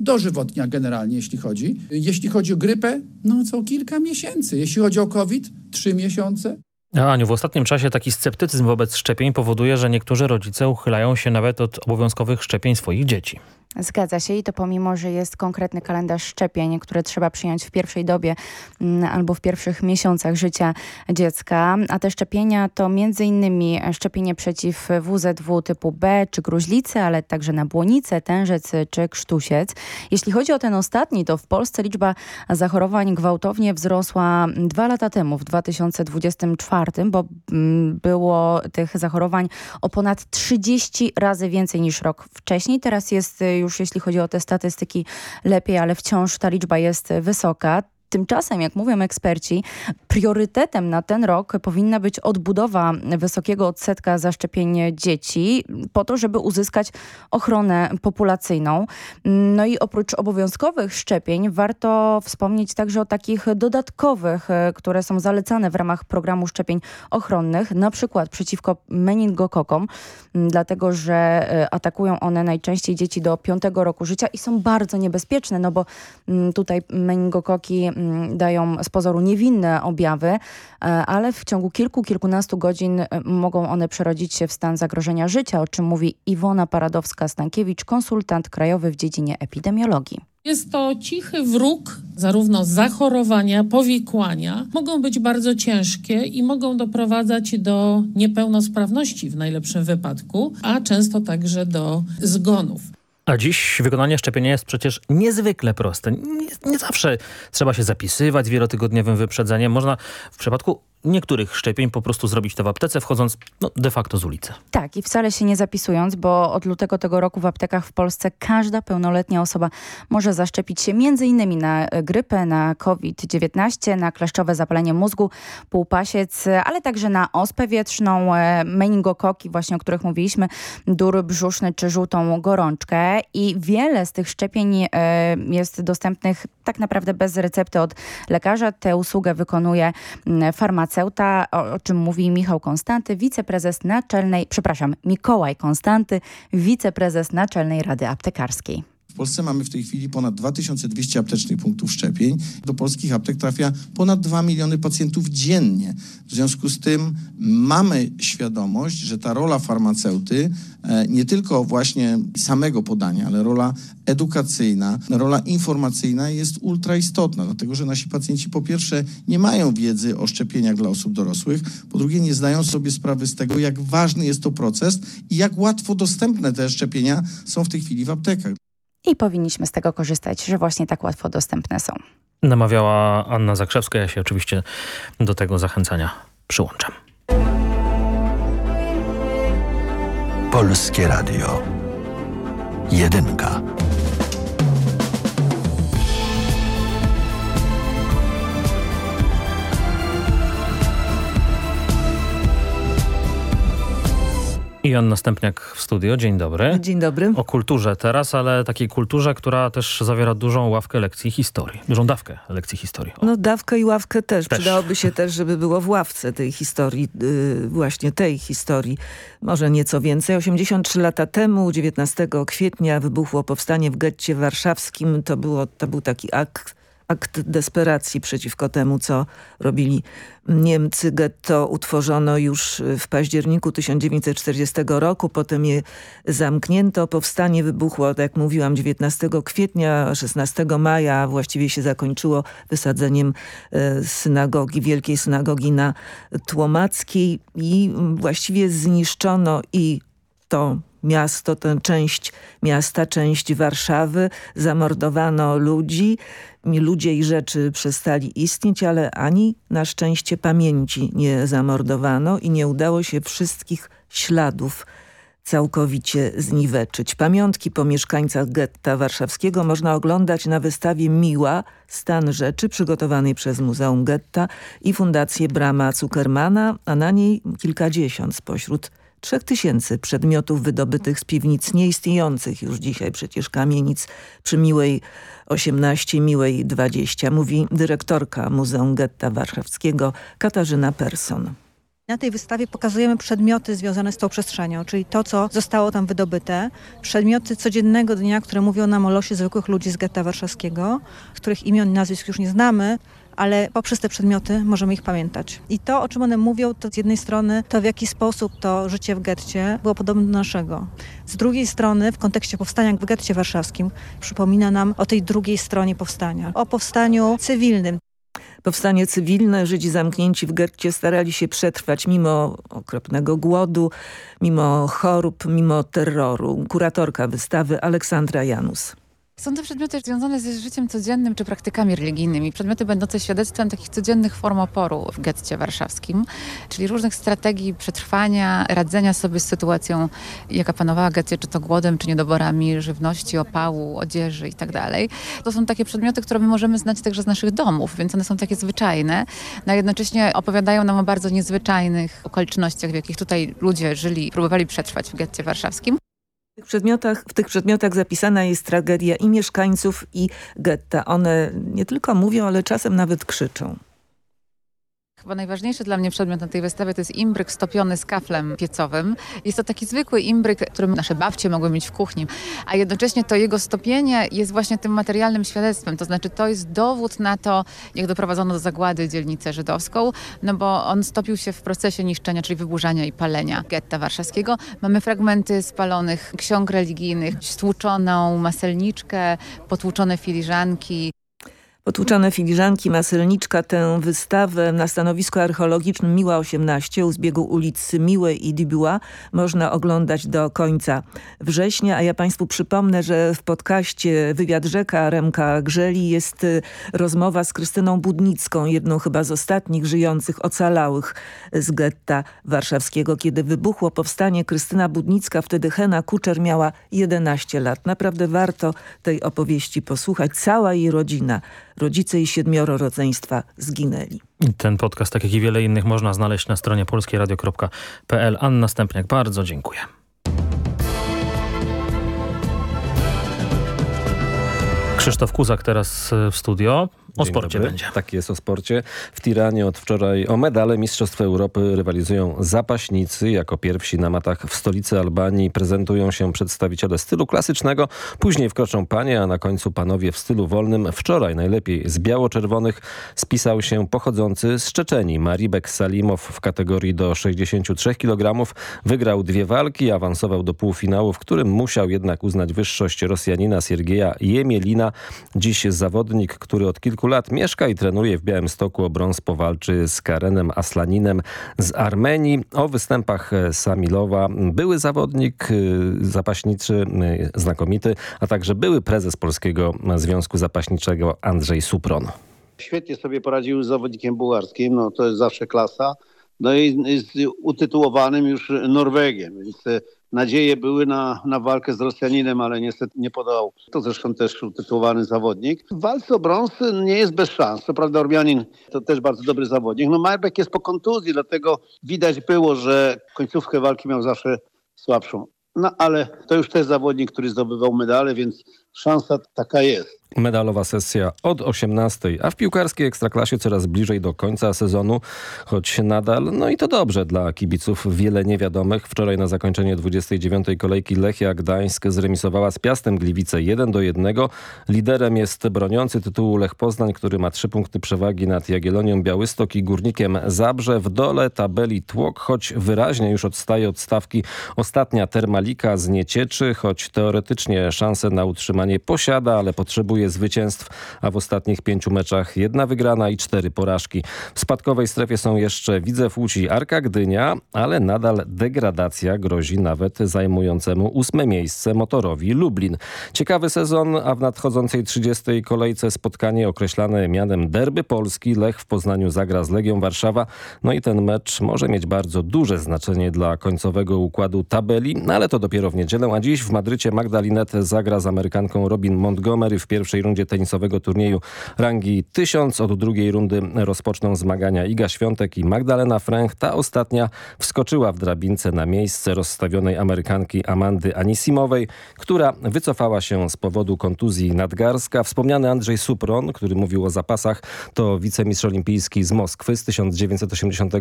dożywotnia generalnie, jeśli chodzi. Jeśli chodzi o grypę, no co kilka miesięcy. Jeśli chodzi o COVID, 3 miesiące. Aniu, w ostatnim czasie taki sceptycyzm wobec szczepień powoduje, że niektórzy rodzice uchylają się nawet od obowiązkowych szczepień swoich dzieci. Zgadza się i to pomimo, że jest konkretny kalendarz szczepień, które trzeba przyjąć w pierwszej dobie mm, albo w pierwszych miesiącach życia dziecka, a te szczepienia to innymi szczepienie przeciw WZW typu B czy gruźlicy, ale także na błonicę, tężec czy krztusiec. Jeśli chodzi o ten ostatni, to w Polsce liczba zachorowań gwałtownie wzrosła dwa lata temu, w 2024, bo mm, było tych zachorowań o ponad 30 razy więcej niż rok wcześniej. Teraz jest już jeśli chodzi o te statystyki lepiej, ale wciąż ta liczba jest wysoka. Tymczasem, jak mówią eksperci, priorytetem na ten rok powinna być odbudowa wysokiego odsetka zaszczepień dzieci po to, żeby uzyskać ochronę populacyjną. No i oprócz obowiązkowych szczepień warto wspomnieć także o takich dodatkowych, e, które są zalecane w ramach programu szczepień ochronnych, na przykład przeciwko meningokokom, dlatego że e, atakują one najczęściej dzieci do 5 roku życia i są bardzo niebezpieczne, no bo tutaj meningokoki dają z pozoru niewinne objawy, e, ale w ciągu kilku, kilkunastu godzin e, mogą one przerodzić się w stan zagrożenia życia, o czym mówi Iwona Paradowska-Stankiewicz, konsultant krajowy w dziedzinie epidemiologii. Jest to cichy wróg, zarówno zachorowania, powikłania mogą być bardzo ciężkie i mogą doprowadzać do niepełnosprawności w najlepszym wypadku, a często także do zgonów. A dziś wykonanie szczepienia jest przecież niezwykle proste. Nie, nie, zawsze trzeba się zapisywać z wielotygodniowym wyprzedzeniem. Można w przypadku niektórych szczepień po prostu zrobić to w aptece, wchodząc no, de facto z ulicy. Tak i wcale się nie zapisując, bo od lutego tego roku w aptekach w Polsce każda pełnoletnia osoba może zaszczepić się innymi na grypę, na COVID-19, na kleszczowe zapalenie mózgu, półpasiec, ale także na ospę wietrzną, e, meningokoki, właśnie o których mówiliśmy, dur brzuszny czy żółtą gorączkę i wiele z tych szczepień e, jest dostępnych tak naprawdę bez recepty od lekarza. Tę usługę wykonuje farmaceuta farmaceuta, o, o czym mówi Michał Konstanty, wiceprezes naczelnej, przepraszam, Mikołaj Konstanty, wiceprezes Naczelnej Rady Aptekarskiej. W Polsce mamy w tej chwili ponad 2200 aptecznych punktów szczepień. Do polskich aptek trafia ponad 2 miliony pacjentów dziennie. W związku z tym mamy świadomość, że ta rola farmaceuty, e, nie tylko właśnie samego podania, ale rola edukacyjna, rola informacyjna jest ultra istotna, dlatego że nasi pacjenci po pierwsze nie mają wiedzy o szczepieniach dla osób dorosłych, po drugie nie zdają sobie sprawy z tego, jak ważny jest to proces i jak łatwo dostępne te szczepienia są w tej chwili w aptekach i powinniśmy z tego korzystać, że właśnie tak łatwo dostępne są. Namawiała Anna Zakrzewska, ja się oczywiście do tego zachęcania przyłączam. Polskie Radio. Jedynka. Jan Następniak w studio. Dzień dobry. Dzień dobry. O kulturze teraz, ale takiej kulturze, która też zawiera dużą ławkę lekcji historii. Dużą dawkę lekcji historii. O. No dawkę i ławkę też. też. Przydałoby się też, żeby było w ławce tej historii, yy, właśnie tej historii. Może nieco więcej. 83 lata temu, 19 kwietnia wybuchło powstanie w getcie warszawskim. To, było, to był taki akt akt desperacji przeciwko temu, co robili Niemcy. Getto utworzono już w październiku 1940 roku, potem je zamknięto. Powstanie wybuchło, tak jak mówiłam, 19 kwietnia, 16 maja właściwie się zakończyło wysadzeniem e, synagogi, wielkiej synagogi na Tłomackiej i właściwie zniszczono i to miasto, tę część miasta, część Warszawy. Zamordowano ludzi, ludzie i rzeczy przestali istnieć, ale ani na szczęście pamięci nie zamordowano i nie udało się wszystkich śladów całkowicie zniweczyć. Pamiątki po mieszkańcach getta warszawskiego można oglądać na wystawie Miła, stan rzeczy przygotowanej przez Muzeum Getta i Fundację Brama Zuckermana, a na niej kilkadziesiąt spośród trzech tysięcy przedmiotów wydobytych z piwnic nieistniejących już dzisiaj przecież kamienic przy Miłej 18, Miłej 20, mówi dyrektorka Muzeum Getta Warszawskiego Katarzyna Persson. Na tej wystawie pokazujemy przedmioty związane z tą przestrzenią, czyli to, co zostało tam wydobyte. Przedmioty codziennego dnia, które mówią nam o losie zwykłych ludzi z getta warszawskiego, których imion i nazwisk już nie znamy, ale poprzez te przedmioty możemy ich pamiętać. I to, o czym one mówią, to z jednej strony to, w jaki sposób to życie w getcie było podobne do naszego. Z drugiej strony, w kontekście powstania w getcie warszawskim, przypomina nam o tej drugiej stronie powstania, o powstaniu cywilnym. Powstanie cywilne, Żydzi zamknięci w getcie starali się przetrwać mimo okropnego głodu, mimo chorób, mimo terroru. Kuratorka wystawy Aleksandra Janus. Są to przedmioty związane ze życiem codziennym czy praktykami religijnymi. Przedmioty będące świadectwem takich codziennych form oporu w getcie warszawskim, czyli różnych strategii przetrwania, radzenia sobie z sytuacją, jaka panowała getcie, czy to głodem, czy niedoborami żywności, opału, odzieży itd. To są takie przedmioty, które my możemy znać także z naszych domów, więc one są takie zwyczajne, no a jednocześnie opowiadają nam o bardzo niezwyczajnych okolicznościach, w jakich tutaj ludzie żyli, próbowali przetrwać w getcie warszawskim. W tych, przedmiotach, w tych przedmiotach zapisana jest tragedia i mieszkańców, i getta. One nie tylko mówią, ale czasem nawet krzyczą. Chyba najważniejszy dla mnie przedmiot na tej wystawie to jest imbryk stopiony z kaflem piecowym. Jest to taki zwykły imbryk, który nasze babcie mogły mieć w kuchni, a jednocześnie to jego stopienie jest właśnie tym materialnym świadectwem. To znaczy to jest dowód na to, jak doprowadzono do zagłady dzielnicę żydowską, no bo on stopił się w procesie niszczenia, czyli wyburzania i palenia getta warszawskiego. Mamy fragmenty spalonych ksiąg religijnych, stłuczoną maselniczkę, potłuczone filiżanki, Potłuczone filiżanki, maselniczka, tę wystawę na stanowisku archeologicznym Miła 18 u zbiegu ulic Miłej i Dibuła można oglądać do końca września, a ja Państwu przypomnę, że w podcaście Wywiad Rzeka Remka Grzeli jest y, rozmowa z Krystyną Budnicką, jedną chyba z ostatnich żyjących ocalałych z getta warszawskiego. Kiedy wybuchło powstanie, Krystyna Budnicka, wtedy Hena Kuczer miała 11 lat. Naprawdę warto tej opowieści posłuchać. Cała jej rodzina rodzice i siedmioro rodzeństwa zginęli. Ten podcast, tak jak i wiele innych, można znaleźć na stronie polskieradio.pl. Anna Stępniak, bardzo dziękuję. Krzysztof Kuzak teraz e, w studio. O Dzień sporcie dobry. będzie. Tak jest o sporcie. W Tiranie od wczoraj o medale Mistrzostw Europy rywalizują zapaśnicy. Jako pierwsi na matach w stolicy Albanii prezentują się przedstawiciele stylu klasycznego. Później wkroczą panie, a na końcu panowie w stylu wolnym. Wczoraj najlepiej z biało-czerwonych spisał się pochodzący z Czeczenii. Maribek Salimow w kategorii do 63 kg wygrał dwie walki, awansował do półfinału, w którym musiał jednak uznać wyższość Rosjanina Siergieja Jemielina. Dziś zawodnik, który od kilku lat mieszka i trenuje w Białymstoku o brąz powalczy z Karenem Aslaninem z Armenii. O występach e, Samilowa były zawodnik y, zapaśniczy, y, znakomity, a także były prezes Polskiego Związku Zapaśniczego Andrzej Supron. Świetnie sobie poradził z zawodnikiem bułgarskim, no to jest zawsze klasa. No i z utytułowanym już Norwegiem, więc nadzieje były na, na walkę z Rosjaninem, ale niestety nie podał. To zresztą też utytułowany zawodnik. W walce o brąz nie jest bez szans. Co prawda Ormianin to też bardzo dobry zawodnik. No Marbek jest po kontuzji, dlatego widać było, że końcówkę walki miał zawsze słabszą. No ale to już też zawodnik, który zdobywał medale, więc szansa taka jest. Medalowa sesja od 18, a w piłkarskiej ekstraklasie coraz bliżej do końca sezonu, choć nadal, no i to dobrze dla kibiców, wiele niewiadomych. Wczoraj na zakończenie 29. kolejki Lechia Gdańsk zremisowała z Piastem Gliwice 1 do 1. Liderem jest broniący tytułu Lech Poznań, który ma trzy punkty przewagi nad Jagiellonią Białystok i Górnikiem Zabrze. W dole tabeli tłok, choć wyraźnie już odstaje od stawki ostatnia Termalika z Niecieczy, choć teoretycznie szanse na utrzymanie posiada, ale potrzebuje zwycięstw, a w ostatnich pięciu meczach jedna wygrana i cztery porażki. W spadkowej strefie są jeszcze Widzew Łódź Arka Gdynia, ale nadal degradacja grozi nawet zajmującemu ósme miejsce motorowi Lublin. Ciekawy sezon, a w nadchodzącej 30. kolejce spotkanie określane mianem Derby Polski. Lech w Poznaniu zagra z Legią Warszawa. No i ten mecz może mieć bardzo duże znaczenie dla końcowego układu tabeli, no ale to dopiero w niedzielę, a dziś w Madrycie Magdalinette zagra z Amerykanką Robin Montgomery w pierwszej rundzie tenisowego turnieju rangi 1000. Od drugiej rundy rozpoczną zmagania Iga Świątek i Magdalena Fręch. Ta ostatnia wskoczyła w drabince na miejsce rozstawionej Amerykanki Amandy Anisimowej, która wycofała się z powodu kontuzji nadgarska. Wspomniany Andrzej Supron, który mówił o zapasach, to wicemistrz olimpijski z Moskwy z 1980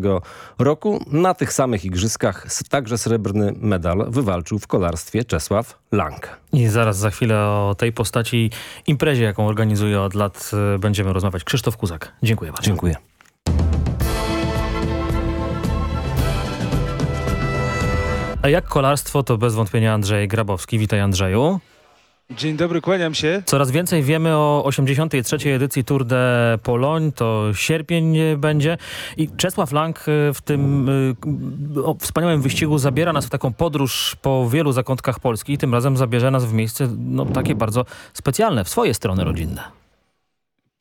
roku. Na tych samych igrzyskach także srebrny medal wywalczył w kolarstwie Czesław Lang. I zaraz za chwilę o tej postaci imprezie, jaką organizuje od lat, y, będziemy rozmawiać. Krzysztof Kuzak. Dziękuję bardzo. Dziękuję. A jak kolarstwo, to bez wątpienia Andrzej Grabowski. Witaj Andrzeju. Dzień dobry, kłaniam się. Coraz więcej wiemy o 83. edycji Tour de Pologne, to sierpień będzie i Czesław Lang y, w tym y, o, wspaniałym wyścigu zabiera nas w taką podróż po wielu zakątkach Polski i tym razem zabierze nas w miejsce no, takie bardzo specjalne, w swoje strony rodzinne.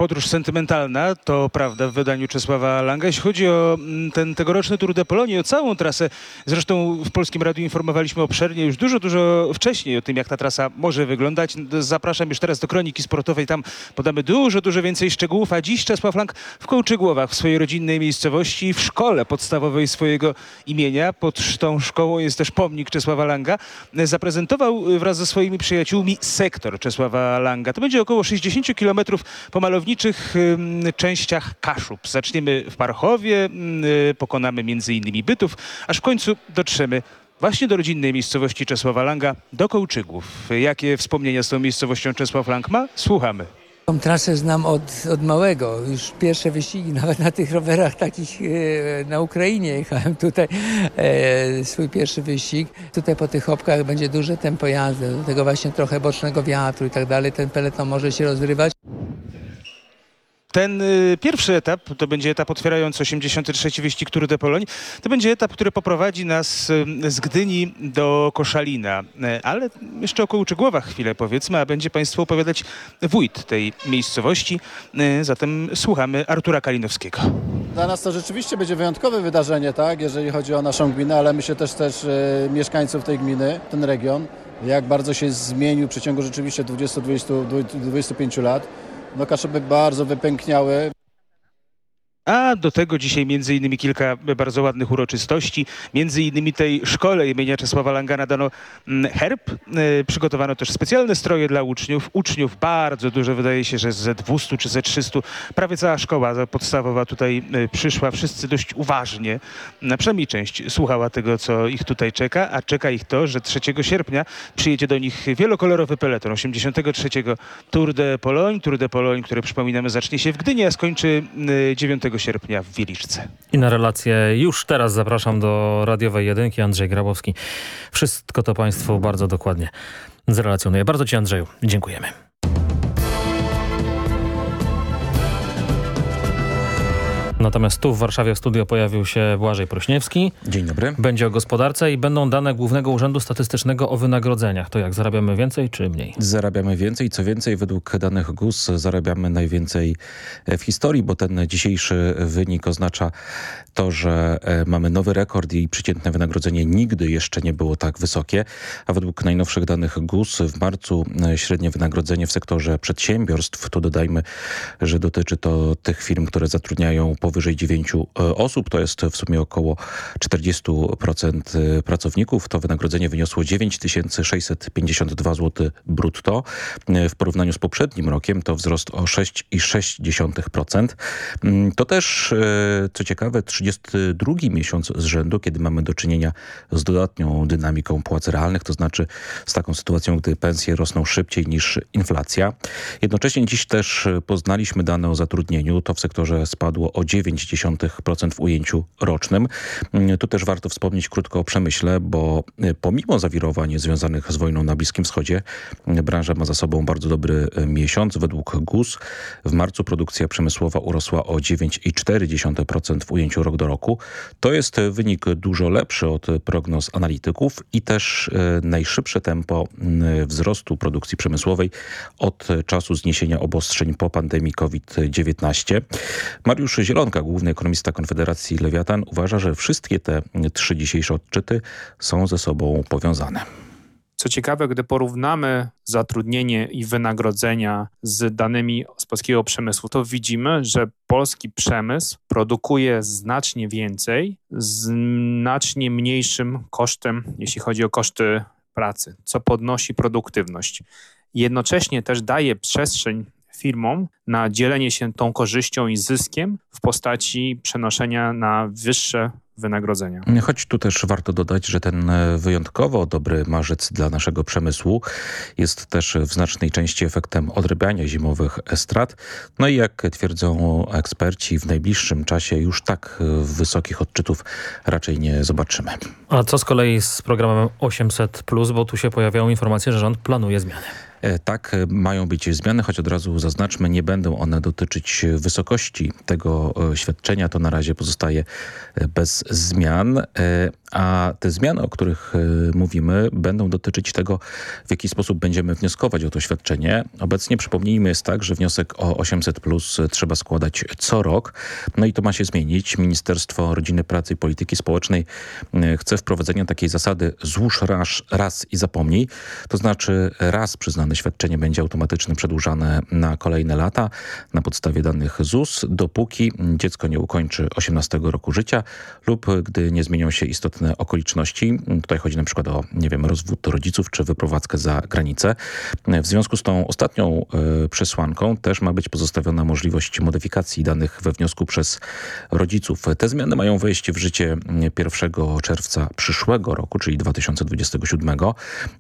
Podróż sentymentalna, to prawda w wydaniu Czesława Langa. Jeśli chodzi o mm, ten tegoroczny Tour de Polonie, o całą trasę, zresztą w Polskim Radiu informowaliśmy obszernie już dużo, dużo wcześniej o tym, jak ta trasa może wyglądać. Zapraszam już teraz do Kroniki Sportowej, tam podamy dużo, dużo więcej szczegółów, a dziś Czesław Lang w Kołczygłowach, w swojej rodzinnej miejscowości, w szkole podstawowej swojego imienia. Pod tą szkołą jest też pomnik Czesława Langa. Zaprezentował wraz ze swoimi przyjaciółmi sektor Czesława Langa. To będzie około 60 kilometrów po malowniczych częściach Kaszub. Zaczniemy w Parchowie, pokonamy między innymi Bytów, aż w końcu dotrzemy właśnie do rodzinnej miejscowości Czesława Langa, do Kołczygów. Jakie wspomnienia z tą miejscowością Czesław Lang ma? Słuchamy. Tą trasę znam od, od małego. Już pierwsze wyścigi, nawet na tych rowerach takich e, na Ukrainie jechałem tutaj. E, swój pierwszy wyścig. Tutaj po tych hopkach będzie duże tempo jazdy, do tego właśnie trochę bocznego wiatru i tak dalej. Ten peleton może się rozrywać. Ten y, pierwszy etap, to będzie etap otwierający 83. wyścig Tour de Pologne, to będzie etap, który poprowadzi nas y, z Gdyni do Koszalina. Y, ale jeszcze o Kołczygłowach chwilę powiedzmy, a będzie Państwu opowiadać wójt tej miejscowości. Zatem słuchamy Artura Kalinowskiego. Dla nas to rzeczywiście będzie wyjątkowe wydarzenie, tak, jeżeli chodzi o naszą gminę, ale myślę też też mieszkańców tej gminy, ten region, jak bardzo się zmienił w przeciągu rzeczywiście 20-25 lat. No Kaszuby bardzo wypękniały. A do tego dzisiaj między innymi kilka bardzo ładnych uroczystości. Między innymi tej szkole imienia Czesława Langana dano mm, herb. E, Przygotowano też specjalne stroje dla uczniów. Uczniów bardzo dużo, wydaje się, że ze 200 czy ze 300. Prawie cała szkoła podstawowa tutaj e, przyszła. Wszyscy dość uważnie, na przynajmniej część, słuchała tego, co ich tutaj czeka. A czeka ich to, że 3 sierpnia przyjedzie do nich wielokolorowy peleton 83 Tour de Pologne. Tour de Pologne, które przypominamy zacznie się w Gdyni, a skończy e, 9 sierpnia w Wieliczce. I na relację już teraz zapraszam do radiowej jedynki Andrzej Grabowski. Wszystko to Państwu bardzo dokładnie zrelacjonuję. Bardzo Ci Andrzeju dziękujemy. Natomiast tu w Warszawie w studio pojawił się Błażej Prośniewski. Dzień dobry. Będzie o gospodarce i będą dane Głównego Urzędu Statystycznego o wynagrodzeniach. To jak, zarabiamy więcej czy mniej? Zarabiamy więcej. Co więcej, według danych GUS zarabiamy najwięcej w historii, bo ten dzisiejszy wynik oznacza to, że e, mamy nowy rekord i przeciętne wynagrodzenie nigdy jeszcze nie było tak wysokie, a według najnowszych danych GUS w marcu e, średnie wynagrodzenie w sektorze przedsiębiorstw, tu dodajmy, że dotyczy to tych firm, które zatrudniają powyżej 9 osób, to jest w sumie około 40% pracowników. To wynagrodzenie wyniosło 9652 zł brutto. W porównaniu z poprzednim rokiem to wzrost o 6,6%. To też, e, co ciekawe, 32 miesiąc z rzędu, kiedy mamy do czynienia z dodatnią dynamiką płac realnych, to znaczy z taką sytuacją, gdy pensje rosną szybciej niż inflacja. Jednocześnie dziś też poznaliśmy dane o zatrudnieniu. To w sektorze spadło o 9 0,9% w ujęciu rocznym. Tu też warto wspomnieć krótko o przemyśle, bo pomimo zawirowań związanych z wojną na Bliskim Wschodzie, branża ma za sobą bardzo dobry miesiąc. Według GUS w marcu produkcja przemysłowa urosła o 9,4% w ujęciu rok do roku. To jest wynik dużo lepszy od prognoz analityków i też najszybsze tempo wzrostu produkcji przemysłowej od czasu zniesienia obostrzeń po pandemii COVID-19. Mariusz Zielonka, główny ekonomista Konfederacji Lewiatan, uważa, że wszystkie te trzy dzisiejsze odczyty są ze sobą powiązane. Co ciekawe, gdy porównamy zatrudnienie i wynagrodzenia z danymi z polskiego przemysłu, to widzimy, że polski przemysł produkuje znacznie więcej, znacznie mniejszym kosztem, jeśli chodzi o koszty pracy, co podnosi produktywność. Jednocześnie też daje przestrzeń firmom na dzielenie się tą korzyścią i zyskiem w postaci przenoszenia na wyższe wynagrodzenia. Choć tu też warto dodać, że ten wyjątkowo dobry marzec dla naszego przemysłu jest też w znacznej części efektem odrabiania zimowych strat. No i jak twierdzą eksperci, w najbliższym czasie już tak wysokich odczytów raczej nie zobaczymy. A co z kolei z programem 800+, bo tu się pojawiają informacje, że rząd planuje zmiany. Tak, mają być zmiany, choć od razu zaznaczmy, nie będą one dotyczyć wysokości tego świadczenia. To na razie pozostaje bez zmian, a te zmiany, o których mówimy, będą dotyczyć tego, w jaki sposób będziemy wnioskować o to świadczenie. Obecnie, przypomnijmy, jest tak, że wniosek o 800 plus trzeba składać co rok. No i to ma się zmienić. Ministerstwo Rodziny, Pracy i Polityki Społecznej chce wprowadzenia takiej zasady złóż raz, raz i zapomnij. To znaczy raz przyznany świadczenie będzie automatycznie przedłużane na kolejne lata na podstawie danych ZUS, dopóki dziecko nie ukończy 18 roku życia lub gdy nie zmienią się istotne okoliczności. Tutaj chodzi na przykład o, nie wiem, rozwód rodziców czy wyprowadzkę za granicę. W związku z tą ostatnią y, przesłanką też ma być pozostawiona możliwość modyfikacji danych we wniosku przez rodziców. Te zmiany mają wejść w życie 1 czerwca przyszłego roku, czyli 2027,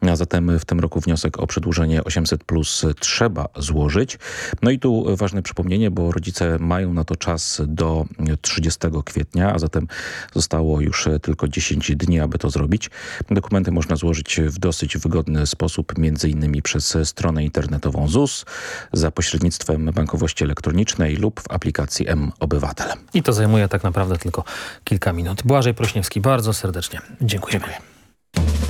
a zatem w tym roku wniosek o przedłużenie 800 plus trzeba złożyć. No i tu ważne przypomnienie, bo rodzice mają na to czas do 30 kwietnia, a zatem zostało już tylko 10 dni, aby to zrobić. Dokumenty można złożyć w dosyć wygodny sposób, między innymi przez stronę internetową ZUS, za pośrednictwem bankowości elektronicznej lub w aplikacji M-Obywatel. I to zajmuje tak naprawdę tylko kilka minut. Błażej Prośniewski, bardzo serdecznie dziękuję. Dziękuję.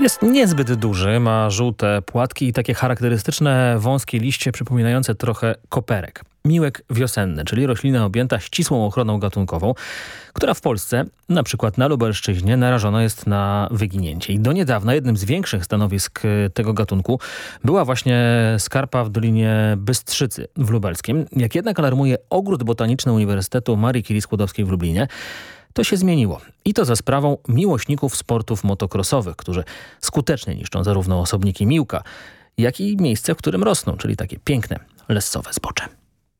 Jest niezbyt duży, ma żółte płatki i takie charakterystyczne wąskie liście przypominające trochę koperek. Miłek wiosenny, czyli roślina objęta ścisłą ochroną gatunkową, która w Polsce, na przykład na Lubelszczyźnie, narażona jest na wyginięcie. I do niedawna jednym z większych stanowisk tego gatunku była właśnie skarpa w Dolinie Bystrzycy w Lubelskiem. Jak jednak alarmuje Ogród Botaniczny Uniwersytetu Marii Curie Skłodowskiej w Lublinie, to się zmieniło. I to za sprawą miłośników sportów motocrossowych, którzy skutecznie niszczą zarówno osobniki miłka, jak i miejsce, w którym rosną, czyli takie piękne, lescowe zbocze.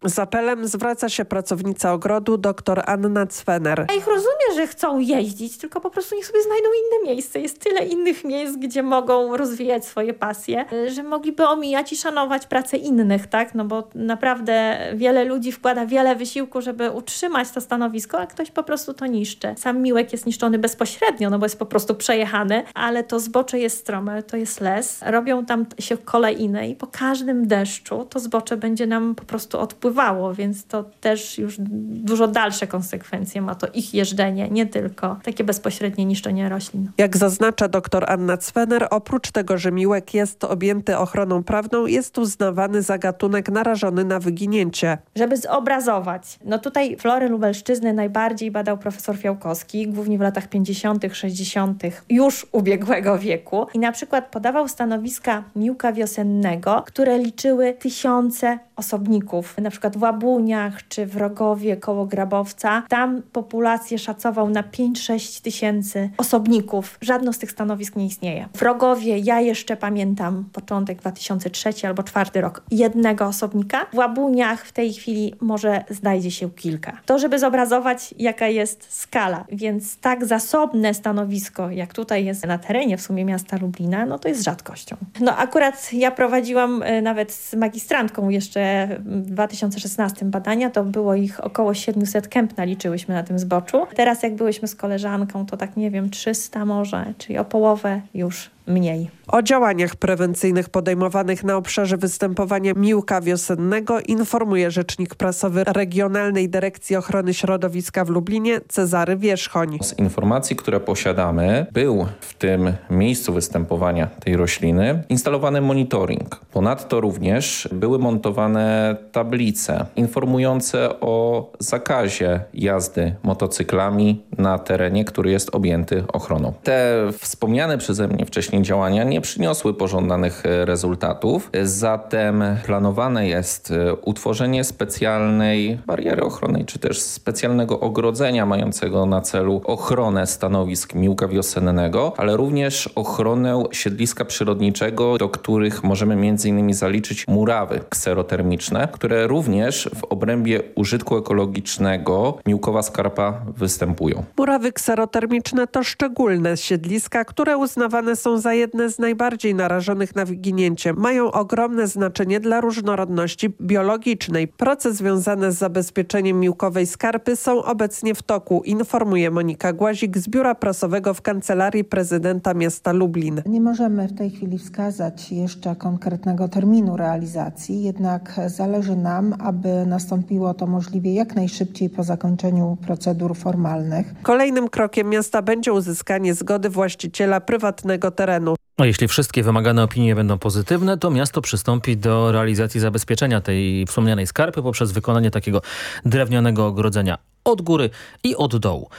Z apelem zwraca się pracownica ogrodu dr Anna Cwener. Ja ich rozumiem, że chcą jeździć, tylko po prostu niech sobie znajdą inne miejsce. Jest tyle innych miejsc, gdzie mogą rozwijać swoje pasje, że mogliby omijać i szanować pracę innych, tak? No bo naprawdę wiele ludzi wkłada wiele wysiłku, żeby utrzymać to stanowisko, a ktoś po prostu to niszczy. Sam miłek jest niszczony bezpośrednio, no bo jest po prostu przejechany, ale to zbocze jest strome, to jest les. Robią tam się kolejne i po każdym deszczu to zbocze będzie nam po prostu odpływało więc to też już dużo dalsze konsekwencje ma to ich jeżdżenie, nie tylko takie bezpośrednie niszczenie roślin. Jak zaznacza dr Anna Cwener, oprócz tego, że miłek jest objęty ochroną prawną, jest uznawany za gatunek narażony na wyginięcie. Żeby zobrazować, no tutaj flory Lubelszczyzny najbardziej badał profesor Fiałkowski, głównie w latach 50., 60. już ubiegłego wieku i na przykład podawał stanowiska miłka wiosennego, które liczyły tysiące osobników, na przykład przykład w Łabuniach czy w Rogowie koło Grabowca, tam populację szacował na 5-6 tysięcy osobników. Żadno z tych stanowisk nie istnieje. W Rogowie ja jeszcze pamiętam początek 2003 albo 2004 rok jednego osobnika. W Łabuniach w tej chwili może znajdzie się kilka. To, żeby zobrazować jaka jest skala, więc tak zasobne stanowisko, jak tutaj jest na terenie w sumie miasta Lublina, no to jest rzadkością. No akurat ja prowadziłam e, nawet z magistrantką jeszcze w 2016 badania, to było ich około 700 kęp naliczyłyśmy na tym zboczu. Teraz jak byłyśmy z koleżanką, to tak nie wiem, 300 może, czyli o połowę już mniej. O działaniach prewencyjnych podejmowanych na obszarze występowania miłka wiosennego informuje rzecznik prasowy Regionalnej Dyrekcji Ochrony Środowiska w Lublinie Cezary Wierzchoń. Z informacji, które posiadamy, był w tym miejscu występowania tej rośliny instalowany monitoring. Ponadto również były montowane tablice informujące o zakazie jazdy motocyklami na terenie, który jest objęty ochroną. Te wspomniane przeze mnie wcześniej działania nie przyniosły pożądanych e, rezultatów, zatem planowane jest e, utworzenie specjalnej bariery ochronnej, czy też specjalnego ogrodzenia mającego na celu ochronę stanowisk miłka wiosennego, ale również ochronę siedliska przyrodniczego, do których możemy m.in. zaliczyć murawy kserotermiczne, które również w obrębie użytku ekologicznego miłkowa skarpa występują. Murawy kserotermiczne to szczególne siedliska, które uznawane są za jedne z najbardziej narażonych na wyginięcie. Mają ogromne znaczenie dla różnorodności biologicznej. Proces związany z zabezpieczeniem miłkowej skarpy są obecnie w toku, informuje Monika Głazik z Biura Prasowego w Kancelarii Prezydenta Miasta Lublin. Nie możemy w tej chwili wskazać jeszcze konkretnego terminu realizacji, jednak zależy nam, aby nastąpiło to możliwie jak najszybciej po zakończeniu procedur formalnych. Kolejnym krokiem miasta będzie uzyskanie zgody właściciela prywatnego terenu. No, jeśli wszystkie wymagane opinie będą pozytywne, to miasto przystąpi do realizacji zabezpieczenia tej wspomnianej skarpy poprzez wykonanie takiego drewnianego ogrodzenia od góry i od dołu.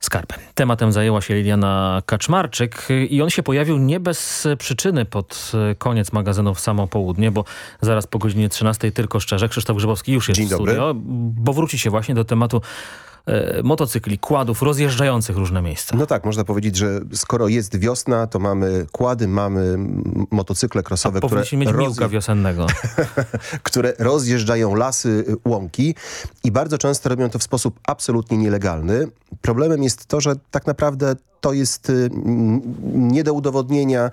Skarpy. Tematem zajęła się Liliana Kaczmarczyk i on się pojawił nie bez przyczyny pod koniec magazynu w samo południe, bo zaraz po godzinie 13 tylko szczerze Krzysztof Grzybowski już jest Dzień w studio, dobry. bo wróci się właśnie do tematu motocykli, kładów rozjeżdżających różne miejsca. No tak, można powiedzieć, że skoro jest wiosna, to mamy kłady, mamy motocykle crossowe, które, mieć miłka wiosennego. [laughs] które rozjeżdżają lasy, y, łąki i bardzo często robią to w sposób absolutnie nielegalny. Problemem jest to, że tak naprawdę to jest y, nie do udowodnienia.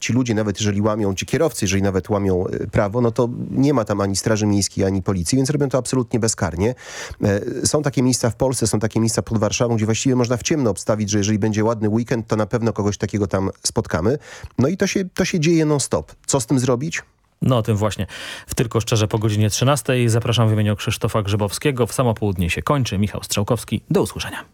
Ci ludzie, nawet jeżeli łamią, ci kierowcy, jeżeli nawet łamią y, prawo, no to nie ma tam ani straży miejskiej, ani policji, więc robią to absolutnie bezkarnie. E, Są takie miejsca w Polsce, są takie miejsca pod Warszawą, gdzie właściwie można w ciemno obstawić, że jeżeli będzie ładny weekend, to na pewno kogoś takiego tam spotkamy. No i to się, to się dzieje non-stop. Co z tym zrobić? No o tym właśnie w Tylko Szczerze po godzinie 13. Zapraszam w imieniu Krzysztofa Grzybowskiego. W samo południe się kończy. Michał Strzałkowski. Do usłyszenia.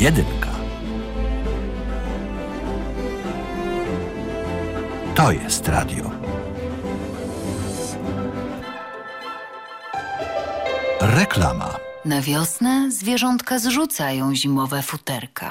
Jedynka. To jest radio. Reklama. Na wiosnę zwierzątka zrzucają zimowe futerka.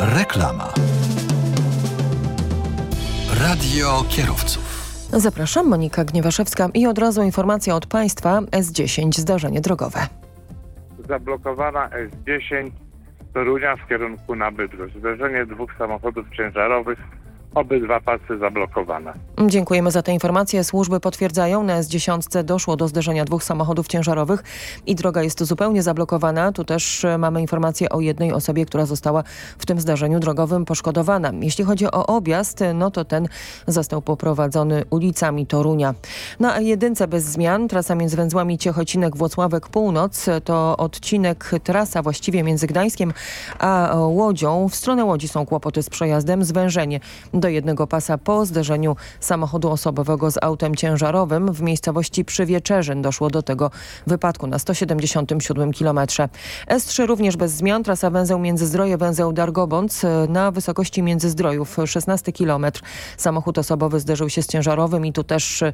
Reklama. Radio kierowców. Zapraszam, Monika Gniewaszewska i od razu informacja od Państwa S10 zdarzenie drogowe. zablokowana S10 Torunia w kierunku na Bydgoszcz. Zderzenie dwóch samochodów ciężarowych, obydwa pasy zablokowane. Dziękujemy za te informacje. Służby potwierdzają, na S10 doszło do zderzenia dwóch samochodów ciężarowych i droga jest zupełnie zablokowana. Tu też e, mamy informację o jednej osobie, która została w tym zdarzeniu drogowym poszkodowana. Jeśli chodzi o objazd, no to ten został poprowadzony ulicami Torunia. Na jedynce bez zmian, trasa między węzłami Ciechocinek, Włocławek, Północ to odcinek trasa właściwie między Gdańskiem a Łodzią. W stronę Łodzi są kłopoty z przejazdem, zwężenie do jednego pasa po zderzeniu samochodu osobowego z autem ciężarowym w miejscowości Przywieczerzyn. Doszło do tego wypadku na 177 km. S3 również bez zmian. Trasa węzeł Międzyzdroje, węzeł Dargobądź e, na wysokości Międzyzdrojów 16 km. Samochód osobowy zderzył się z ciężarowym i tu też e,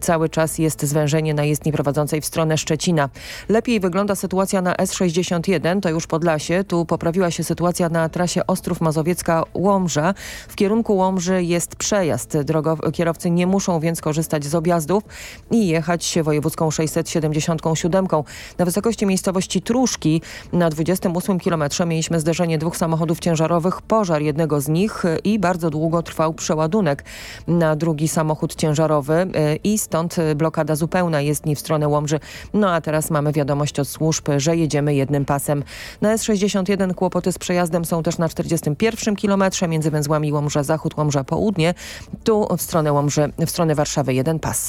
cały czas jest zwężenie na jezdni prowadzącej w stronę Szczecina. Lepiej wygląda sytuacja na S61, to już Podlasie. Tu poprawiła się sytuacja na trasie Ostrów Mazowiecka-Łomża. W kierunku Łomży jest przejazd. Drogo kierowcy nie muszą więc korzystać z objazdów i jechać wojewódzką 677. Na wysokości miejscowości Truszki na 28 km mieliśmy zderzenie dwóch samochodów ciężarowych, pożar jednego z nich i bardzo długo trwał przeładunek na drugi samochód ciężarowy i stąd blokada zupełna jezdni w stronę Łomży. No a teraz mamy wiadomość od służb, że jedziemy jednym pasem. Na S61 kłopoty z przejazdem są też na 41 km między węzłami Łomża Zachód, Łomża Południe. Tu w stronę Łomży, w stronę Warszawy jeden pas.